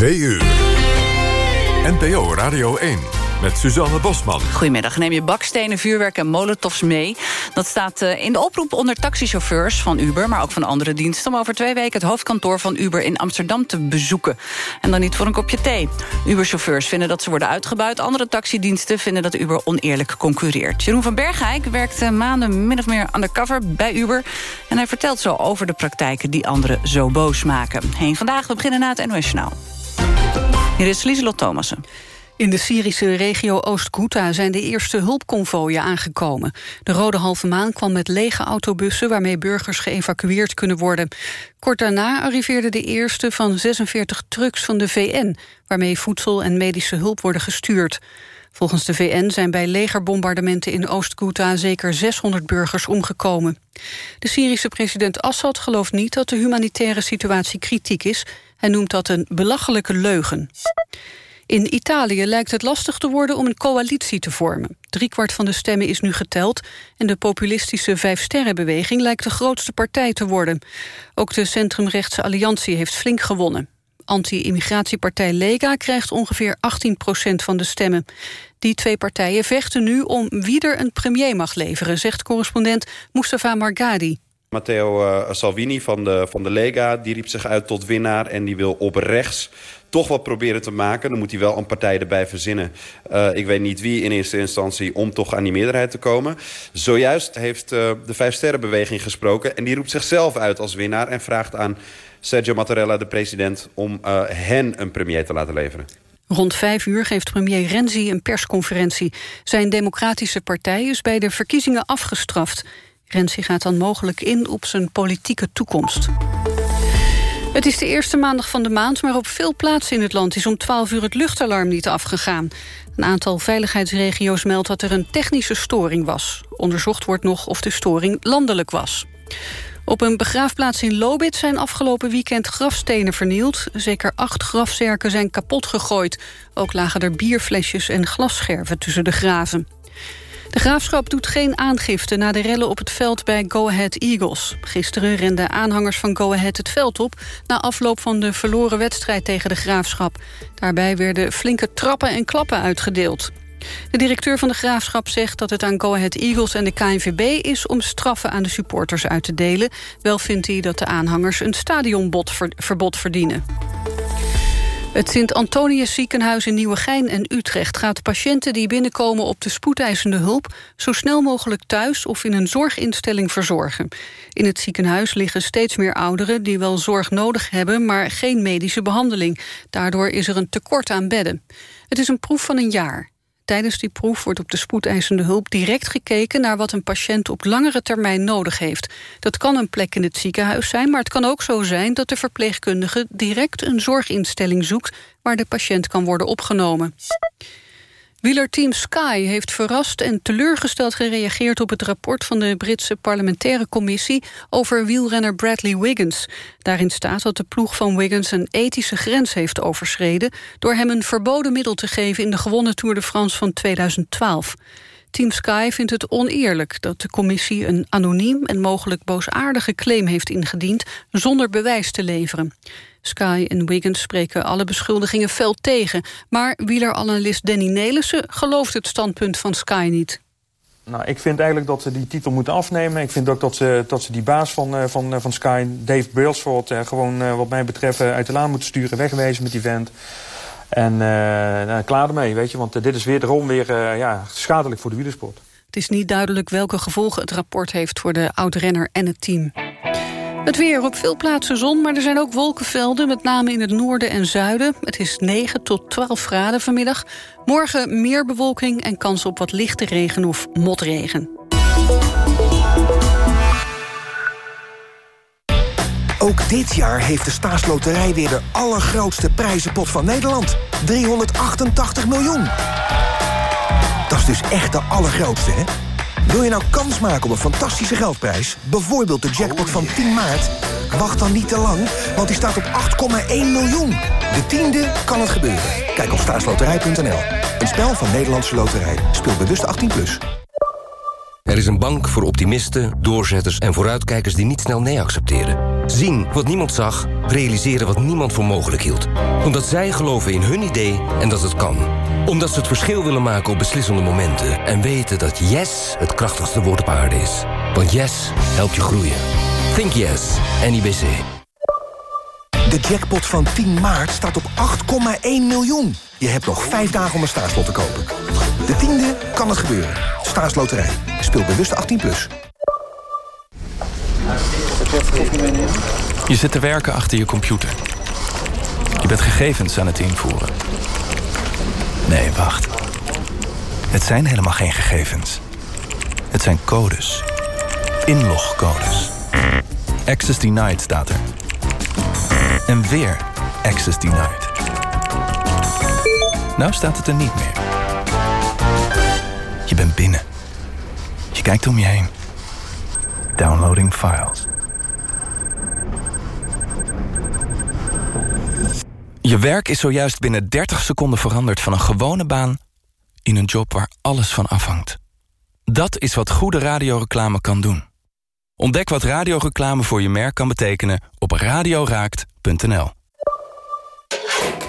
2 uur. NPO Radio 1 met Suzanne Bosman. Goedemiddag. Neem je bakstenen, vuurwerk en molotovs mee. Dat staat eh, in de oproep onder taxichauffeurs van Uber... maar ook van andere diensten... om over twee weken het hoofdkantoor van Uber in Amsterdam te bezoeken. En dan niet voor een kopje thee. Uber-chauffeurs vinden dat ze worden uitgebuit. Andere taxidiensten vinden dat Uber oneerlijk concurreert. Jeroen van Bergijk werkte maanden min of meer undercover bij Uber... en hij vertelt zo over de praktijken die anderen zo boos maken. Heen vandaag, we beginnen na het NOS Journaal. Hier is Lieselot Thomassen. In de Syrische regio Oost-Ghouta zijn de eerste hulpconvooien aangekomen. De Rode Halve Maan kwam met lege autobussen... waarmee burgers geëvacueerd kunnen worden. Kort daarna arriveerde de eerste van 46 trucks van de VN... waarmee voedsel en medische hulp worden gestuurd. Volgens de VN zijn bij legerbombardementen in Oost-Ghouta... zeker 600 burgers omgekomen. De Syrische president Assad gelooft niet dat de humanitaire situatie kritiek is. Hij noemt dat een belachelijke leugen. In Italië lijkt het lastig te worden om een coalitie te vormen. Driekwart van de stemmen is nu geteld... en de populistische Vijfsterrenbeweging lijkt de grootste partij te worden. Ook de centrumrechtse alliantie heeft flink gewonnen. Anti-immigratiepartij Lega krijgt ongeveer 18 procent van de stemmen. Die twee partijen vechten nu om wie er een premier mag leveren... zegt correspondent Mustafa Margadi. Matteo uh, Salvini van de, van de Lega die riep zich uit tot winnaar... en die wil op rechts toch wat proberen te maken. Dan moet hij wel een partij erbij verzinnen. Uh, ik weet niet wie in eerste instantie om toch aan die meerderheid te komen. Zojuist heeft uh, de Vijf Sterrenbeweging gesproken... en die roept zichzelf uit als winnaar en vraagt aan Sergio Mattarella, de president... om hen een premier te laten leveren. Rond vijf uur geeft premier Renzi een persconferentie. Zijn democratische partij is bij de verkiezingen afgestraft. Renzi gaat dan mogelijk in op zijn politieke toekomst. Het is de eerste maandag van de maand, maar op veel plaatsen in het land... is om 12 uur het luchtalarm niet afgegaan. Een aantal veiligheidsregio's meldt dat er een technische storing was. Onderzocht wordt nog of de storing landelijk was. Op een begraafplaats in Lobit zijn afgelopen weekend grafstenen vernield. Zeker acht grafzerken zijn kapot gegooid. Ook lagen er bierflesjes en glasscherven tussen de graven. De Graafschap doet geen aangifte na de rellen op het veld bij Go Ahead Eagles. Gisteren renden aanhangers van Go Ahead het veld op... na afloop van de verloren wedstrijd tegen de Graafschap. Daarbij werden flinke trappen en klappen uitgedeeld. De directeur van de Graafschap zegt dat het aan Go Ahead Eagles en de KNVB is om straffen aan de supporters uit te delen. Wel vindt hij dat de aanhangers een stadionverbod verdienen. Het Sint-Antonius ziekenhuis in Nieuwegein en Utrecht gaat patiënten die binnenkomen op de spoedeisende hulp zo snel mogelijk thuis of in een zorginstelling verzorgen. In het ziekenhuis liggen steeds meer ouderen die wel zorg nodig hebben, maar geen medische behandeling. Daardoor is er een tekort aan bedden. Het is een proef van een jaar. Tijdens die proef wordt op de spoedeisende hulp direct gekeken naar wat een patiënt op langere termijn nodig heeft. Dat kan een plek in het ziekenhuis zijn, maar het kan ook zo zijn dat de verpleegkundige direct een zorginstelling zoekt waar de patiënt kan worden opgenomen. Wielerteam Sky heeft verrast en teleurgesteld gereageerd op het rapport van de Britse parlementaire commissie over wielrenner Bradley Wiggins. Daarin staat dat de ploeg van Wiggins een ethische grens heeft overschreden door hem een verboden middel te geven in de gewonnen Tour de France van 2012. Team Sky vindt het oneerlijk dat de commissie een anoniem en mogelijk boosaardige claim heeft ingediend zonder bewijs te leveren. Sky en Wiggins spreken alle beschuldigingen fel tegen. Maar wieleranalist Danny Nelissen gelooft het standpunt van Sky niet. Nou, ik vind eigenlijk dat ze die titel moeten afnemen. Ik vind ook dat ze, dat ze die baas van, eh, van, eh, van Sky, Dave Brailsford... Eh, gewoon wat mij betreft uit de laan moeten sturen, wegwezen met die vent. En nou, klaar ermee, weet je. Want dit is weer erom weer ja, schadelijk voor de wielersport. Het is niet duidelijk welke gevolgen het rapport heeft... voor de oud-renner en het team. Het weer op veel plaatsen zon, maar er zijn ook wolkenvelden... met name in het noorden en zuiden. Het is 9 tot 12 graden vanmiddag. Morgen meer bewolking en kans op wat lichte regen of motregen. Ook dit jaar heeft de staatsloterij weer de allergrootste prijzenpot van Nederland. 388 miljoen. Dat is dus echt de allergrootste, hè? Wil je nou kans maken op een fantastische geldprijs? Bijvoorbeeld de jackpot van 10 maart? Wacht dan niet te lang, want die staat op 8,1 miljoen. De tiende kan het gebeuren. Kijk op staatsloterij.nl. Een spel van Nederlandse Loterij. Speel bewust 18+. Plus. Er is een bank voor optimisten, doorzetters en vooruitkijkers die niet snel nee accepteren. Zien wat niemand zag, realiseren wat niemand voor mogelijk hield. Omdat zij geloven in hun idee en dat het kan. Omdat ze het verschil willen maken op beslissende momenten. En weten dat yes het krachtigste woord op aarde is. Want yes helpt je groeien. Think yes, NIBC. De jackpot van 10 maart staat op 8,1 miljoen. Je hebt nog 5 dagen om een staatslot te kopen. De tiende kan het gebeuren. Staatsloterij. Speel bewust 18+. Plus. Je zit te werken achter je computer. Je bent gegevens aan het invoeren. Nee, wacht. Het zijn helemaal geen gegevens. Het zijn codes. Inlogcodes. Access denied staat er. En weer access denied. Nou staat het er niet meer. Je bent binnen. Je kijkt om je heen. Downloading files. Je werk is zojuist binnen 30 seconden veranderd van een gewone baan in een job waar alles van afhangt. Dat is wat goede radioreclame kan doen. Ontdek wat radioreclame voor je merk kan betekenen op radioraakt.nl.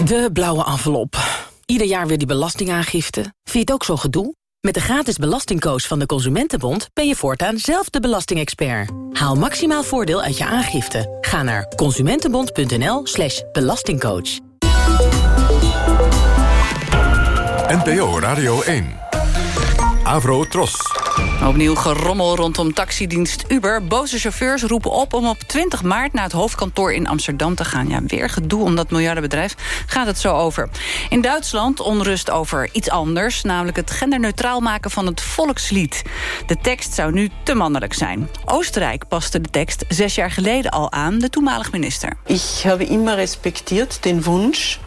De blauwe envelop. Ieder jaar weer die belastingaangifte. Vind je het ook zo gedoe? Met de gratis belastingcoach van de Consumentenbond ben je voortaan zelf de belastingexpert. Haal maximaal voordeel uit je aangifte. Ga naar consumentenbond.nl slash belastingcoach. NPO Radio 1. Avro Tros. Opnieuw gerommel rondom taxidienst Uber. Boze chauffeurs roepen op om op 20 maart naar het hoofdkantoor in Amsterdam te gaan. Ja, weer gedoe om dat miljardenbedrijf gaat het zo over. In Duitsland onrust over iets anders, namelijk het genderneutraal maken van het volkslied. De tekst zou nu te mannelijk zijn. Oostenrijk paste de tekst zes jaar geleden al aan, de toenmalig minister. Ik heb immer respectiert den Wunsch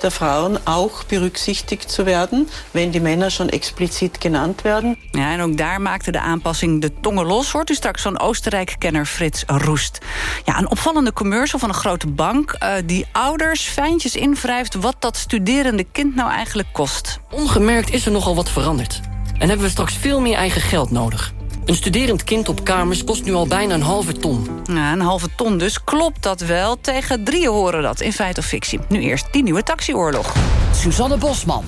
der Frauen auch berücksichtigt zu werden, wenn die Männer schon explizit genannt werden. Ja, en ook daar maakte de aanpassing de tongen los. Hoort u straks van Oostenrijk-kenner Frits Roest. Ja, een opvallende commercial van een grote bank... Uh, die ouders fijntjes invrijft wat dat studerende kind nou eigenlijk kost. Ongemerkt is er nogal wat veranderd. En hebben we straks veel meer eigen geld nodig. Een studerend kind op kamers kost nu al bijna een halve ton. Ja, een halve ton dus. Klopt dat wel? Tegen drieën horen dat, in feite of fictie. Nu eerst die nieuwe taxioorlog. Suzanne Bosman.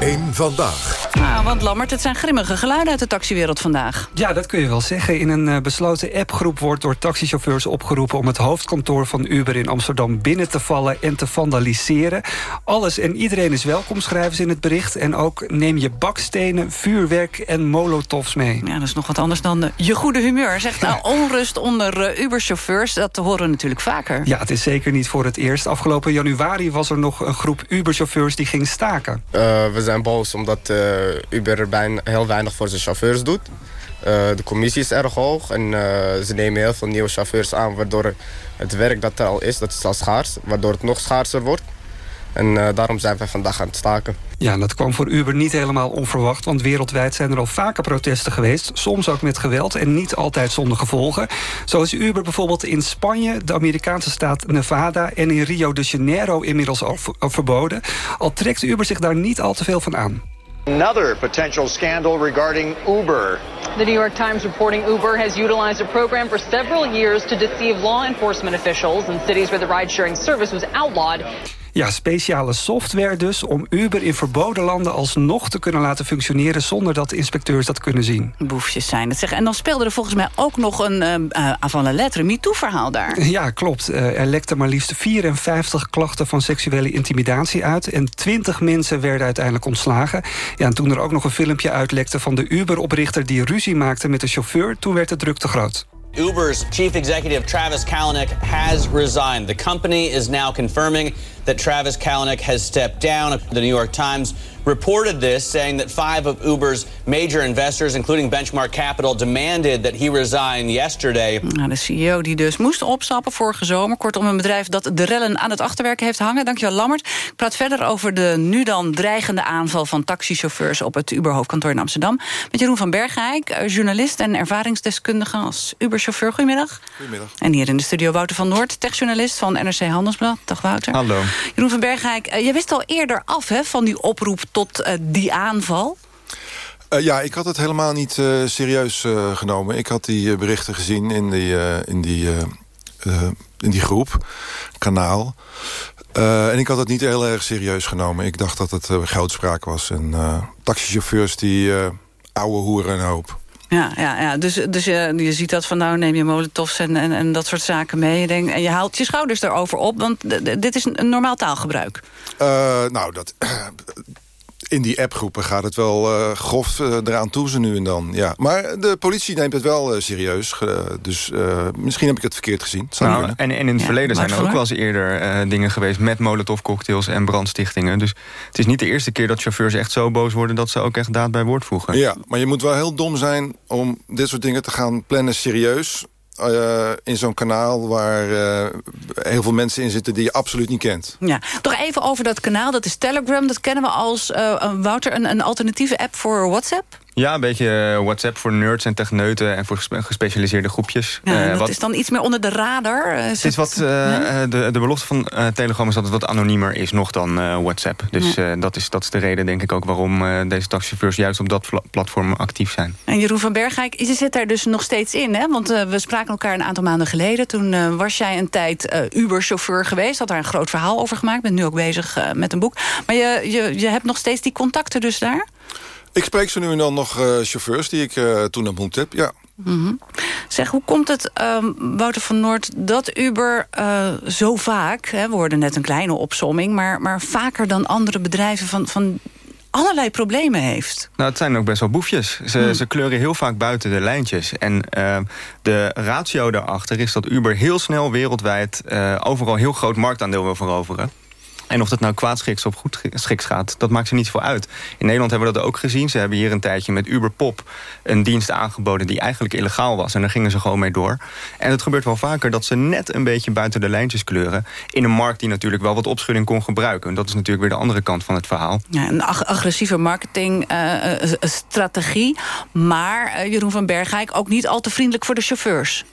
Eén vandaag. Nou, want Lammert, het zijn grimmige geluiden uit de taxiwereld vandaag. Ja, dat kun je wel zeggen. In een uh, besloten appgroep wordt door taxichauffeurs opgeroepen... om het hoofdkantoor van Uber in Amsterdam binnen te vallen en te vandaliseren. Alles en iedereen is welkom, schrijven ze in het bericht. En ook neem je bakstenen, vuurwerk en molotovs mee. Ja, dat is nog wat anders dan uh, je goede humeur. Zegt nou, onrust onder uh, Uber-chauffeurs, dat horen we natuurlijk vaker. Ja, het is zeker niet voor het eerst. Afgelopen januari was er nog een groep Uber-chauffeurs die ging staken. We zijn boos omdat Uber bijna heel weinig voor zijn chauffeurs doet. Uh, de commissie is erg hoog en ze nemen heel veel nieuwe chauffeurs aan... waardoor het werk dat er al is, dat is al schaars, waardoor het nog schaarser wordt. En uh, daarom zijn wij vandaag aan het staken. Ja, dat kwam voor Uber niet helemaal onverwacht... want wereldwijd zijn er al vaker protesten geweest... soms ook met geweld en niet altijd zonder gevolgen. Zo is Uber bijvoorbeeld in Spanje, de Amerikaanse staat Nevada... en in Rio de Janeiro inmiddels al verboden. Al trekt Uber zich daar niet al te veel van aan. Another potential scandal regarding Uber. The New York Times reporting Uber has utilized a program for several years to deceive law enforcement officials in cities where the ride-sharing service was outlawed. Ja, speciale software dus om Uber in verboden landen alsnog te kunnen laten functioneren... zonder dat inspecteurs dat kunnen zien. Boefjes zijn het. Zeg. En dan speelde er volgens mij ook nog een uh, avant la lettre MeToo-verhaal daar. Ja, klopt. Uh, er lekte maar liefst 54 klachten van seksuele intimidatie uit... en 20 mensen werden uiteindelijk ontslagen. Ja, en toen er ook nog een filmpje uitlekte van de Uber-oprichter... die ruzie maakte met de chauffeur, toen werd de druk te groot. Uber's chief executive Travis Kalanick has resigned. The company is now confirming that Travis Kalanick has stepped down. The New York Times reported this, saying that five of Uber's major investors, including Benchmark Capital, demanded that he resign yesterday. Nou, de CEO die dus moest opstappen vorige zomer. Kortom, een bedrijf dat de rellen aan het achterwerk heeft hangen. Dankjewel, Lammert. Ik praat verder over de nu dan dreigende aanval van taxichauffeurs op het Uber-hoofdkantoor in Amsterdam. Met Jeroen van Bergijk, eh, journalist en ervaringsdeskundige als Uber-chauffeur. Goedemiddag. Goedemiddag. En hier in de studio Wouter van Noord, techjournalist van NRC Handelsblad. Dag Wouter. Hallo. Jeroen van Bergijk, eh, je wist al eerder af hè, van die oproep tot uh, die aanval? Uh, ja, ik had het helemaal niet uh, serieus uh, genomen. Ik had die berichten gezien in die, in die, in die groep, kanaal. en ik had het niet heel erg serieus genomen. Ik dacht dat het geldspraak was. En taxichauffeurs die ouwe hoeren hoop. Ja, ja, ja. dus, dus je, je ziet dat van nou neem je molotovs en, en, en dat soort zaken mee. Je denkt, en je haalt je schouders erover op, want dit is een, een normaal taalgebruik. nou, dat, in die appgroepen gaat het wel uh, grof uh, eraan toe ze nu en dan. Ja. Maar de politie neemt het wel uh, serieus. dus misschien heb ik het verkeerd gezien. Nou, en, en in het ja, verleden zijn er ook wel eens eerder dingen geweest... met molotovcocktails en brandstichtingen. Dus het is niet de eerste keer dat chauffeurs echt zo boos worden... dat ze ook echt daad bij woord voegen. Ja, maar je moet wel heel dom zijn om dit soort dingen te gaan plannen serieus uh, in zo'n kanaal waar uh, heel veel mensen in zitten die je absoluut niet kent. Ja, toch even over dat kanaal. Dat is Telegram. Dat kennen we als, uh, Wouter, een, een alternatieve app voor WhatsApp? Ja, een beetje eh, WhatsApp voor nerds en techneuten... en voor gespecialiseerde groepjes. Ja, uh, wat is dan iets meer onder de radar? Uh, het is wat, de, de belofte van Telegram is dat het wat anoniemer is nog dan WhatsApp. Dus ja. dat, is, dat is de reden, denk ik ook... waarom deze taxichauffeurs juist op dat platform actief zijn. En Jeroen van Bergijk, je zit daar dus nog steeds in, hè? Want we spraken elkaar een aantal maanden geleden. Toen was jij een tijd Uber-chauffeur geweest. Had daar een groot verhaal over gemaakt. Bent nu ook bezig met een boek. Maar je, je, je hebt nog steeds die contacten dus daar? Ik spreek zo nu en dan nog uh, chauffeurs die ik uh, toen ontmoet heb, ja. Mm -hmm. Zeg, hoe komt het, uh, Wouter van Noord, dat Uber uh, zo vaak... Hè, we hoorden net een kleine opsomming... maar, maar vaker dan andere bedrijven van, van allerlei problemen heeft. Nou, het zijn ook best wel boefjes. Ze, hmm. ze kleuren heel vaak buiten de lijntjes. En uh, de ratio daarachter is dat Uber heel snel wereldwijd... Uh, overal heel groot marktaandeel wil veroveren. En of dat nou kwaadschiks of goed schiks gaat, dat maakt ze niet voor uit. In Nederland hebben we dat ook gezien. Ze hebben hier een tijdje met Uberpop een dienst aangeboden... die eigenlijk illegaal was. En daar gingen ze gewoon mee door. En het gebeurt wel vaker dat ze net een beetje buiten de lijntjes kleuren... in een markt die natuurlijk wel wat opschudding kon gebruiken. En dat is natuurlijk weer de andere kant van het verhaal. Ja, een ag agressieve marketingstrategie. Uh, maar, uh, Jeroen van Bergijk, ook niet al te vriendelijk voor de chauffeurs.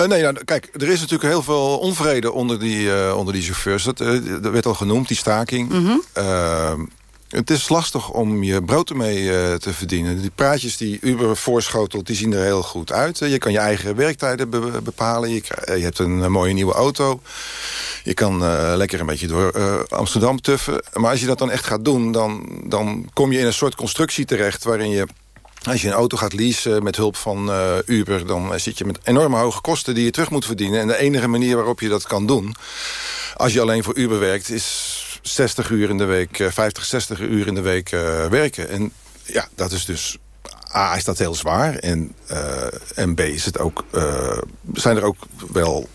Uh, nee, nou, kijk, er is natuurlijk heel veel onvrede onder die, uh, onder die chauffeurs. Dat, uh, dat werd al genoemd, die staking. Mm -hmm. het is lastig om je brood ermee te verdienen. Die praatjes die Uber voorschotelt, die zien er heel goed uit. je kan je eigen werktijden be bepalen. Je, je, hebt een mooie nieuwe auto. Je kan lekker een beetje door Amsterdam tuffen. Maar als je dat dan echt gaat doen, dan, dan kom je in een soort constructie terecht... waarin je als je een auto gaat leasen met hulp van uh, Uber... dan zit je met enorme hoge kosten die je terug moet verdienen. En de enige manier waarop je dat kan doen... als je alleen voor Uber werkt... is 60 uur in de week, 50, eh, 60 uur in de week werken. En ja, dat is dus... A, is dat heel zwaar. En, en B, is het ook, zijn er ook wel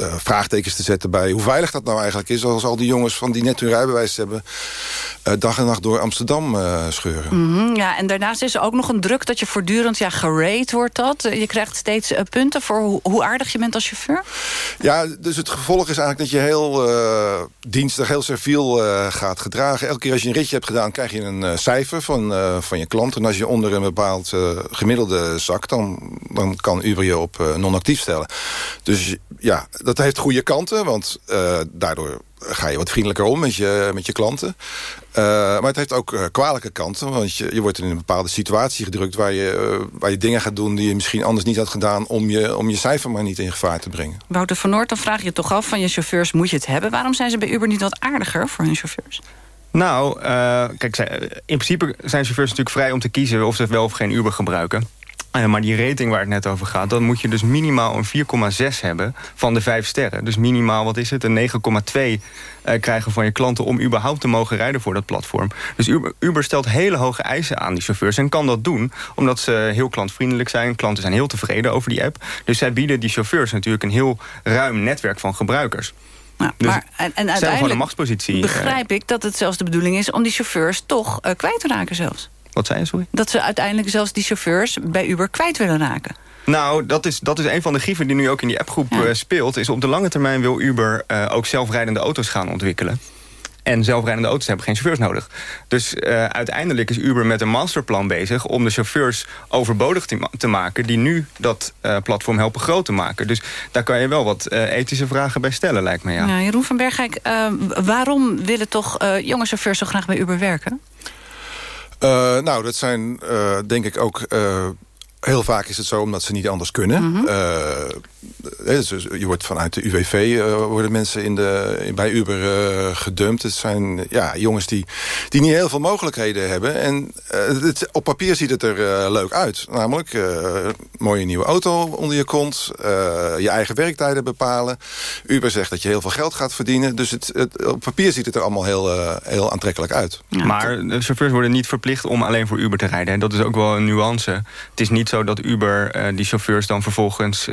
uh, vraagtekens te zetten bij hoe veilig dat nou eigenlijk is... als al die jongens van die net hun rijbewijs hebben... Uh, dag en nacht door Amsterdam uh, scheuren. Mm -hmm, ja, en daarnaast is er ook nog een druk dat je voortdurend... ja, gerate wordt dat. Je krijgt steeds punten voor hoe, hoe, aardig je bent als chauffeur. Ja, dus het gevolg is eigenlijk dat je heel dienstig, heel serviel gaat gedragen. Elke keer als je een ritje hebt gedaan, krijg je een cijfer van, van je klant. En als je onder een bepaald gemiddelde zakt... Dan, dan kan Uber je op non-actief stellen. Dus ja dat heeft goede kanten, want uh, daardoor ga je wat vriendelijker om met je, met je klanten. Uh, maar het heeft ook uh, kwalijke kanten. Want je, je wordt in een bepaalde situatie gedrukt... Waar je, uh, waar je dingen gaat doen die je misschien anders niet had gedaan... om je, om je cijfer maar niet in gevaar te brengen. Wouter van Noort, dan vraag je toch af van je chauffeurs... moet je het hebben? Waarom zijn ze bij Uber niet wat aardiger voor hun chauffeurs? Nou, kijk, in principe zijn chauffeurs natuurlijk vrij om te kiezen... of ze wel of geen Uber gebruiken. Uh, maar die rating waar het net over gaat... dan moet je dus minimaal een 4,6 hebben van de 5 sterren. Dus minimaal, wat is het, een 9,2 uh, krijgen van je klanten... om überhaupt te mogen rijden voor dat platform. Dus Uber, Uber, stelt hele hoge eisen aan die chauffeurs... en kan dat doen omdat ze heel klantvriendelijk zijn. Klanten zijn heel tevreden over die app. Dus zij bieden die chauffeurs natuurlijk een heel ruim netwerk van gebruikers. Nou, dus maar, en, en uiteindelijk een machtspositie. begrijp ik dat het zelfs de bedoeling is... om die chauffeurs toch uh, kwijt te raken zelfs. Wat sorry? Dat ze uiteindelijk zelfs die chauffeurs bij Uber kwijt willen raken. Nou, dat is, dat is een van de grieven die nu ook in die appgroep ja. uh, speelt. Is op de lange termijn wil Uber uh, ook zelfrijdende auto's gaan ontwikkelen. En zelfrijdende auto's hebben geen chauffeurs nodig. Dus uh, uiteindelijk is Uber met een masterplan bezig... om de chauffeurs overbodig te, te maken... die nu dat uh, platform helpen groot te maken. Dus daar kan je wel wat uh, ethische vragen bij stellen, lijkt me. Ja. ja Jeroen van Bergijk, waarom willen toch jonge chauffeurs zo graag bij Uber werken? Uh, nou, dat zijn uh, denk ik ook... Heel vaak is het zo omdat ze niet anders kunnen. Mm -hmm. dus je wordt vanuit de UWV uh, worden mensen in de, bij Uber uh, gedumpt. Het zijn ja, jongens die, die niet heel veel mogelijkheden hebben. En het, op papier ziet het er leuk uit. Namelijk mooie nieuwe auto onder je kont. je eigen werktijden bepalen. Uber zegt dat je heel veel geld gaat verdienen. Dus het, het op papier ziet het er allemaal heel, heel aantrekkelijk uit. Ja, maar de chauffeurs worden niet verplicht om alleen voor Uber te rijden. En dat is ook wel een nuance. Het is niet zo dat Uber die chauffeurs dan vervolgens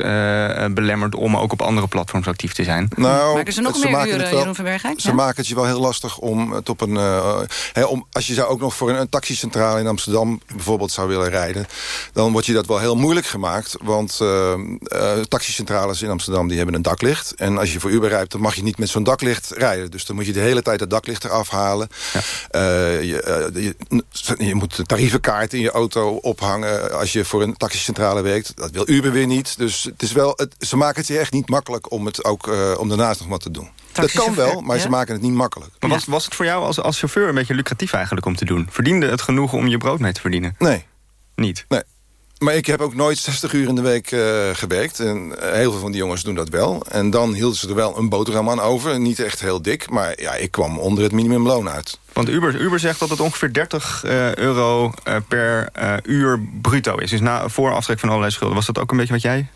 belemmert om ook op andere platforms actief te zijn. Nou, maken ze nog ze meer uren, Jeroen van Bergijk? Ze maken het je wel heel lastig om het op een... Uh, om, als je zou ook nog voor een, een taxicentrale in Amsterdam bijvoorbeeld zou willen rijden... dan wordt je dat wel heel moeilijk gemaakt. Want uh, uh, taxicentrales in Amsterdam die hebben een daklicht. En als je voor Uber rijdt, dan mag je niet met zo'n daklicht rijden. Dus dan moet je de hele tijd het daklicht eraf halen. Ja. je, je, je, moet de tarievenkaart in je auto ophangen als je voor een taxicentrale werkt. Dat wil Uber weer niet. Dus het is wel, het, ze maken het je echt niet makkelijk om, het ook, uh, om daarnaast nog wat te doen. Dat kan wel, maar ja? ze maken het niet makkelijk. Maar was, was het voor jou als, als chauffeur een beetje lucratief eigenlijk om te doen? Verdiende het genoeg om je brood mee te verdienen? Nee. Niet? Nee. Maar ik heb ook nooit 60 uur in de week uh, gewerkt. En heel veel van die jongens doen dat wel. En dan hielden ze er wel een boterham aan over. Niet echt heel dik, maar ja, ik kwam onder het minimumloon uit. Want Uber, Uber zegt dat het ongeveer 30 uh, euro uh, per uur bruto is. Dus na, voor aftrek van allerlei schulden. Was dat ook een beetje wat jij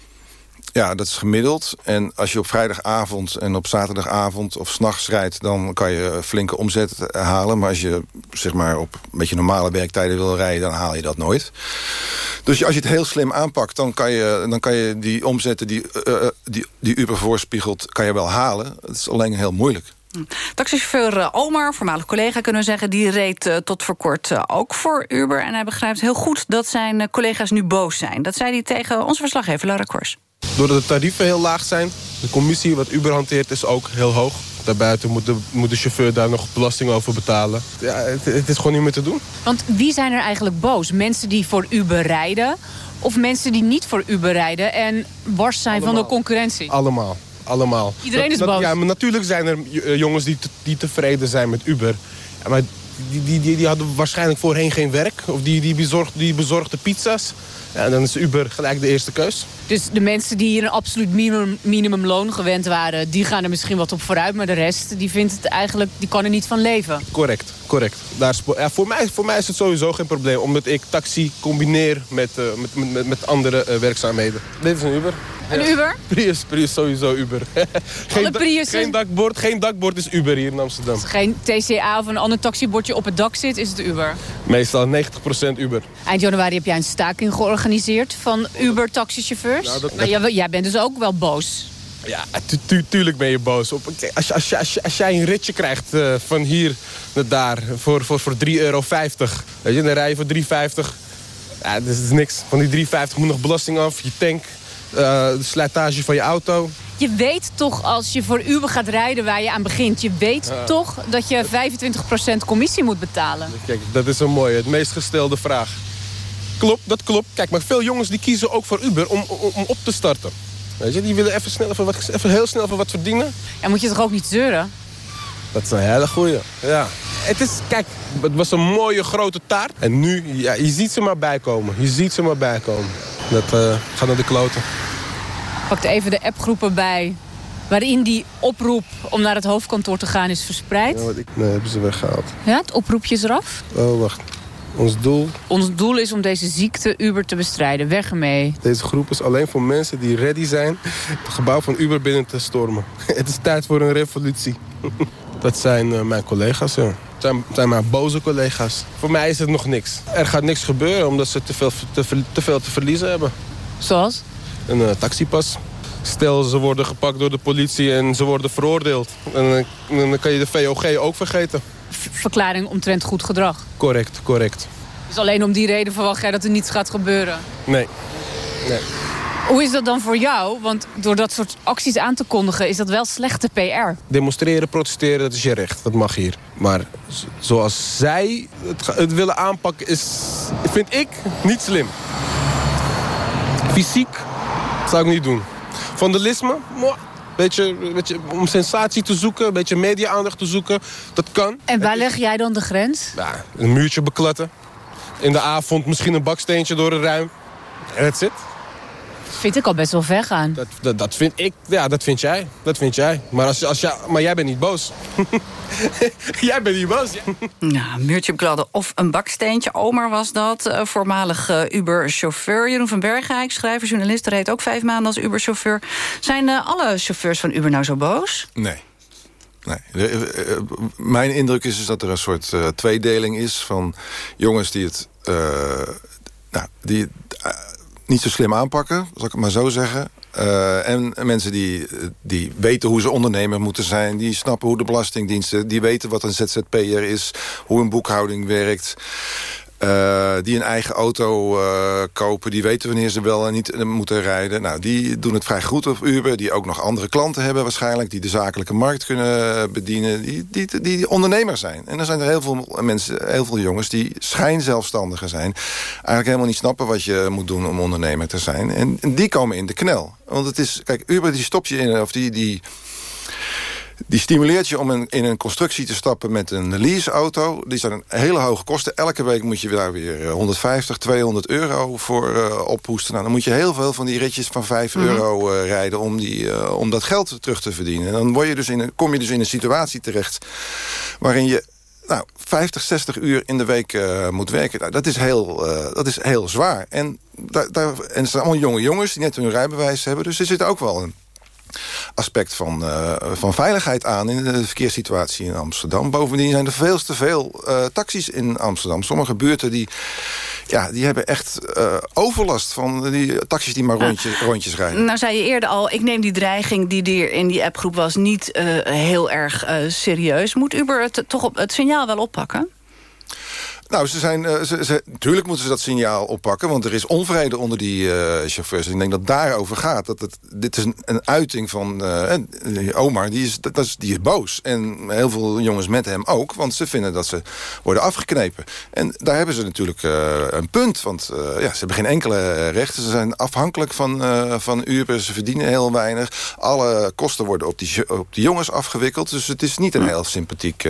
ja, dat is gemiddeld. En als je op vrijdagavond en op zaterdagavond of s'nachts rijdt... dan kan je flinke omzet halen. Maar als je zeg maar, op een beetje normale werktijden wil rijden... dan haal je dat nooit. Dus als je het heel slim aanpakt... dan kan je, dan kan je die omzetten die, uh, die, die Uber voorspiegelt kan je wel halen. Het is alleen heel moeilijk. Taxichauffeur Omar, voormalig collega kunnen we zeggen... die reed tot voor kort ook voor Uber. En hij begrijpt heel goed dat zijn collega's nu boos zijn. Dat zei hij tegen onze verslaggever Lara Kors. Doordat de tarieven heel laag zijn, de commissie wat Uber hanteert is ook heel hoog. Daarbuiten moet de, moet de chauffeur daar nog belasting over betalen. Ja, het, het, is gewoon niet meer te doen. Want wie zijn er eigenlijk boos? Mensen die voor Uber rijden of mensen die niet voor Uber rijden... en wars zijn Allemaal. van de concurrentie? Allemaal. Allemaal. Iedereen is boos? Ja, maar natuurlijk zijn er jongens die, die tevreden zijn met Uber. Ja, maar die, die, die, die hadden waarschijnlijk voorheen geen werk. Of die, die, die bezorgde pizza's. Ja, dan is Uber gelijk de eerste keus. Dus de mensen die hier een absoluut minimum, minimumloon gewend waren... die gaan er misschien wat op vooruit. Maar de rest die vindt het eigenlijk, die kan er niet van leven. Correct, correct. Daar ja, voor, mij, voor mij is het sowieso geen probleem. Omdat ik taxi combineer met, uh, met, met, met andere uh, werkzaamheden. Dit is een Uber. Een ja. Uber? Prius, Prius sowieso Uber. geen, da geen, dakbord, geen dakbord is Uber hier in Amsterdam. Als er geen TCA of een ander taxibordje op het dak zit, is het Uber? Meestal 90% Uber. Eind januari heb jij een staking georganiseerd van Uber-taxichauffeurs. Nou, dat... jij, jij bent dus ook wel boos. Ja, tu tu tuurlijk ben je boos. Op, als, je, als, je, als, je, als jij een ritje krijgt uh, van hier naar daar voor, voor, voor 3,50 euro... Weet je, dan rij je voor 3,50. Ja, dat is niks. Van die 3,50 moet nog belasting af, je tank, uh, de slijtage van je auto. Je weet toch als je voor Uber gaat rijden waar je aan begint... je weet toch dat je 25% commissie moet betalen. Kijk, dat is een mooie, het meest gestelde vraag. Klopt, dat klopt. Kijk, maar veel jongens die kiezen ook voor Uber om, om, om op te starten. Weet je, die willen even, snel, even, wat, even heel snel even wat verdienen. En moet je toch ook niet zeuren? Dat is een hele goeie. Ja. Het is, kijk, het was een mooie grote taart. En nu, ja, je ziet ze maar bijkomen. Je ziet ze maar bijkomen. Dat uh, gaat naar de kloten. Pak even de appgroepen bij waarin die oproep om naar het hoofdkantoor te gaan is verspreid. Ja, ik, nee, hebben ze weggehaald. Ja, het oproepje is eraf. Oh, wacht. Ons doel, Ons doel is om deze ziekte Uber te bestrijden. Weg ermee. deze groep is alleen voor mensen die ready zijn... het gebouw van Uber binnen te stormen. het is tijd voor een revolutie. Dat zijn uh, mijn collega's, ja. Het zijn, zijn maar boze collega's. Voor mij is het nog niks. Er gaat niks gebeuren omdat ze te veel te, te, veel te verliezen hebben. Zoals? Een uh, taxipas. Stel, ze worden gepakt door de politie en ze worden veroordeeld. En uh, dan kan je de VOG ook vergeten. Verklaring omtrent goed gedrag. Correct, correct. Dus alleen om die reden verwacht jij dat er niets gaat gebeuren. Nee. nee. Hoe is dat dan voor jou? Want door dat soort acties aan te kondigen is dat wel slechte PR. Demonstreren, protesteren, dat is je recht. Dat mag hier. Maar zoals zij het, het willen aanpakken is, vind ik, niet slim. Fysiek zou ik niet doen. Vandalisme, beetje, beetje, om sensatie te zoeken, een beetje media-aandacht te zoeken, dat kan. En waar leg jij dan de grens? Ja, een muurtje beklatten. In de avond misschien een baksteentje door een ruim. En that's it. Vind ik al best wel ver gaan. Dat, dat, dat vind ik, ja, dat vind jij. Dat vind jij. Maar, als, als jij, maar jij bent niet boos. jij bent niet boos. Ja, een muurtje bekladden of een baksteentje. Omer was dat, uh, voormalig uh, Uber-chauffeur. Jeroen van Bergijk, schrijver, journalist... reed ook vijf maanden als Uber-chauffeur. Zijn uh, alle chauffeurs van Uber nou zo boos? Nee. Nee. mijn indruk is, is dat er een soort tweedeling is... van jongens die het... nou, die niet zo slim aanpakken, zal ik het maar zo zeggen. Uh, en mensen die, die weten hoe ze ondernemer moeten zijn... die snappen hoe de belastingdiensten... die weten wat een ZZP'er is, hoe een boekhouding werkt... Uh, die een eigen auto uh, kopen. Die weten wanneer ze wel en niet moeten rijden. Nou, die doen het vrij goed op Uber. Die ook nog andere klanten hebben waarschijnlijk. Die de zakelijke markt kunnen bedienen. Die, die, die ondernemer zijn. En dan zijn er heel veel mensen, heel veel jongens... die schijnzelfstandigen zijn. Eigenlijk helemaal niet snappen wat je moet doen om ondernemer te zijn. En, en die komen in de knel. Want het is, kijk, Uber die stopt je in... of die, die die stimuleert je om in, in een constructie te stappen met een leaseauto. Die zijn een hele hoge kosten. Elke week moet je daar weer 150, eh, 200 euro voor uh, ophoesten. Nou, dan moet je heel veel van die ritjes van 5 mm euro uh, rijden... Om, die, uh, om dat geld terug te verdienen. En dan word je dus in een, kom je dus in een situatie terecht... waarin je nou, 50, 60 uur in de week uh, moet werken. Nou, dat, is heel, uh, dat is heel zwaar. En, daar, daar, en het zijn allemaal jonge jongens die net hun rijbewijs hebben. Dus er zit ook wel een aspect van, uh, van veiligheid aan in de verkeerssituatie in Amsterdam. Bovendien zijn er veel te veel uh, taxis in Amsterdam. Sommige buurten die, ja, die hebben echt uh, overlast van die taxis die maar rondjes, rondjes rijden. Nou zei je eerder al, ik neem die dreiging die er in die appgroep was niet heel erg serieus. Moet Uber het toch op het signaal wel oppakken? Nou, ze zijn, uh, ze, ze, natuurlijk moeten ze dat signaal oppakken... want er is onvrede onder die uh, chauffeurs. Ik denk dat daarover gaat. Dat het, dit is een, een uiting van uh, Omar, die is, dat is, die is boos. En heel veel jongens met hem ook, want ze vinden dat ze worden afgeknepen. En daar hebben ze natuurlijk een punt, want ja, ze hebben geen enkele rechten. Ze zijn afhankelijk van, van Uber, ze verdienen heel weinig. Alle kosten worden op die, op die jongens afgewikkeld. Dus het is niet een heel sympathiek,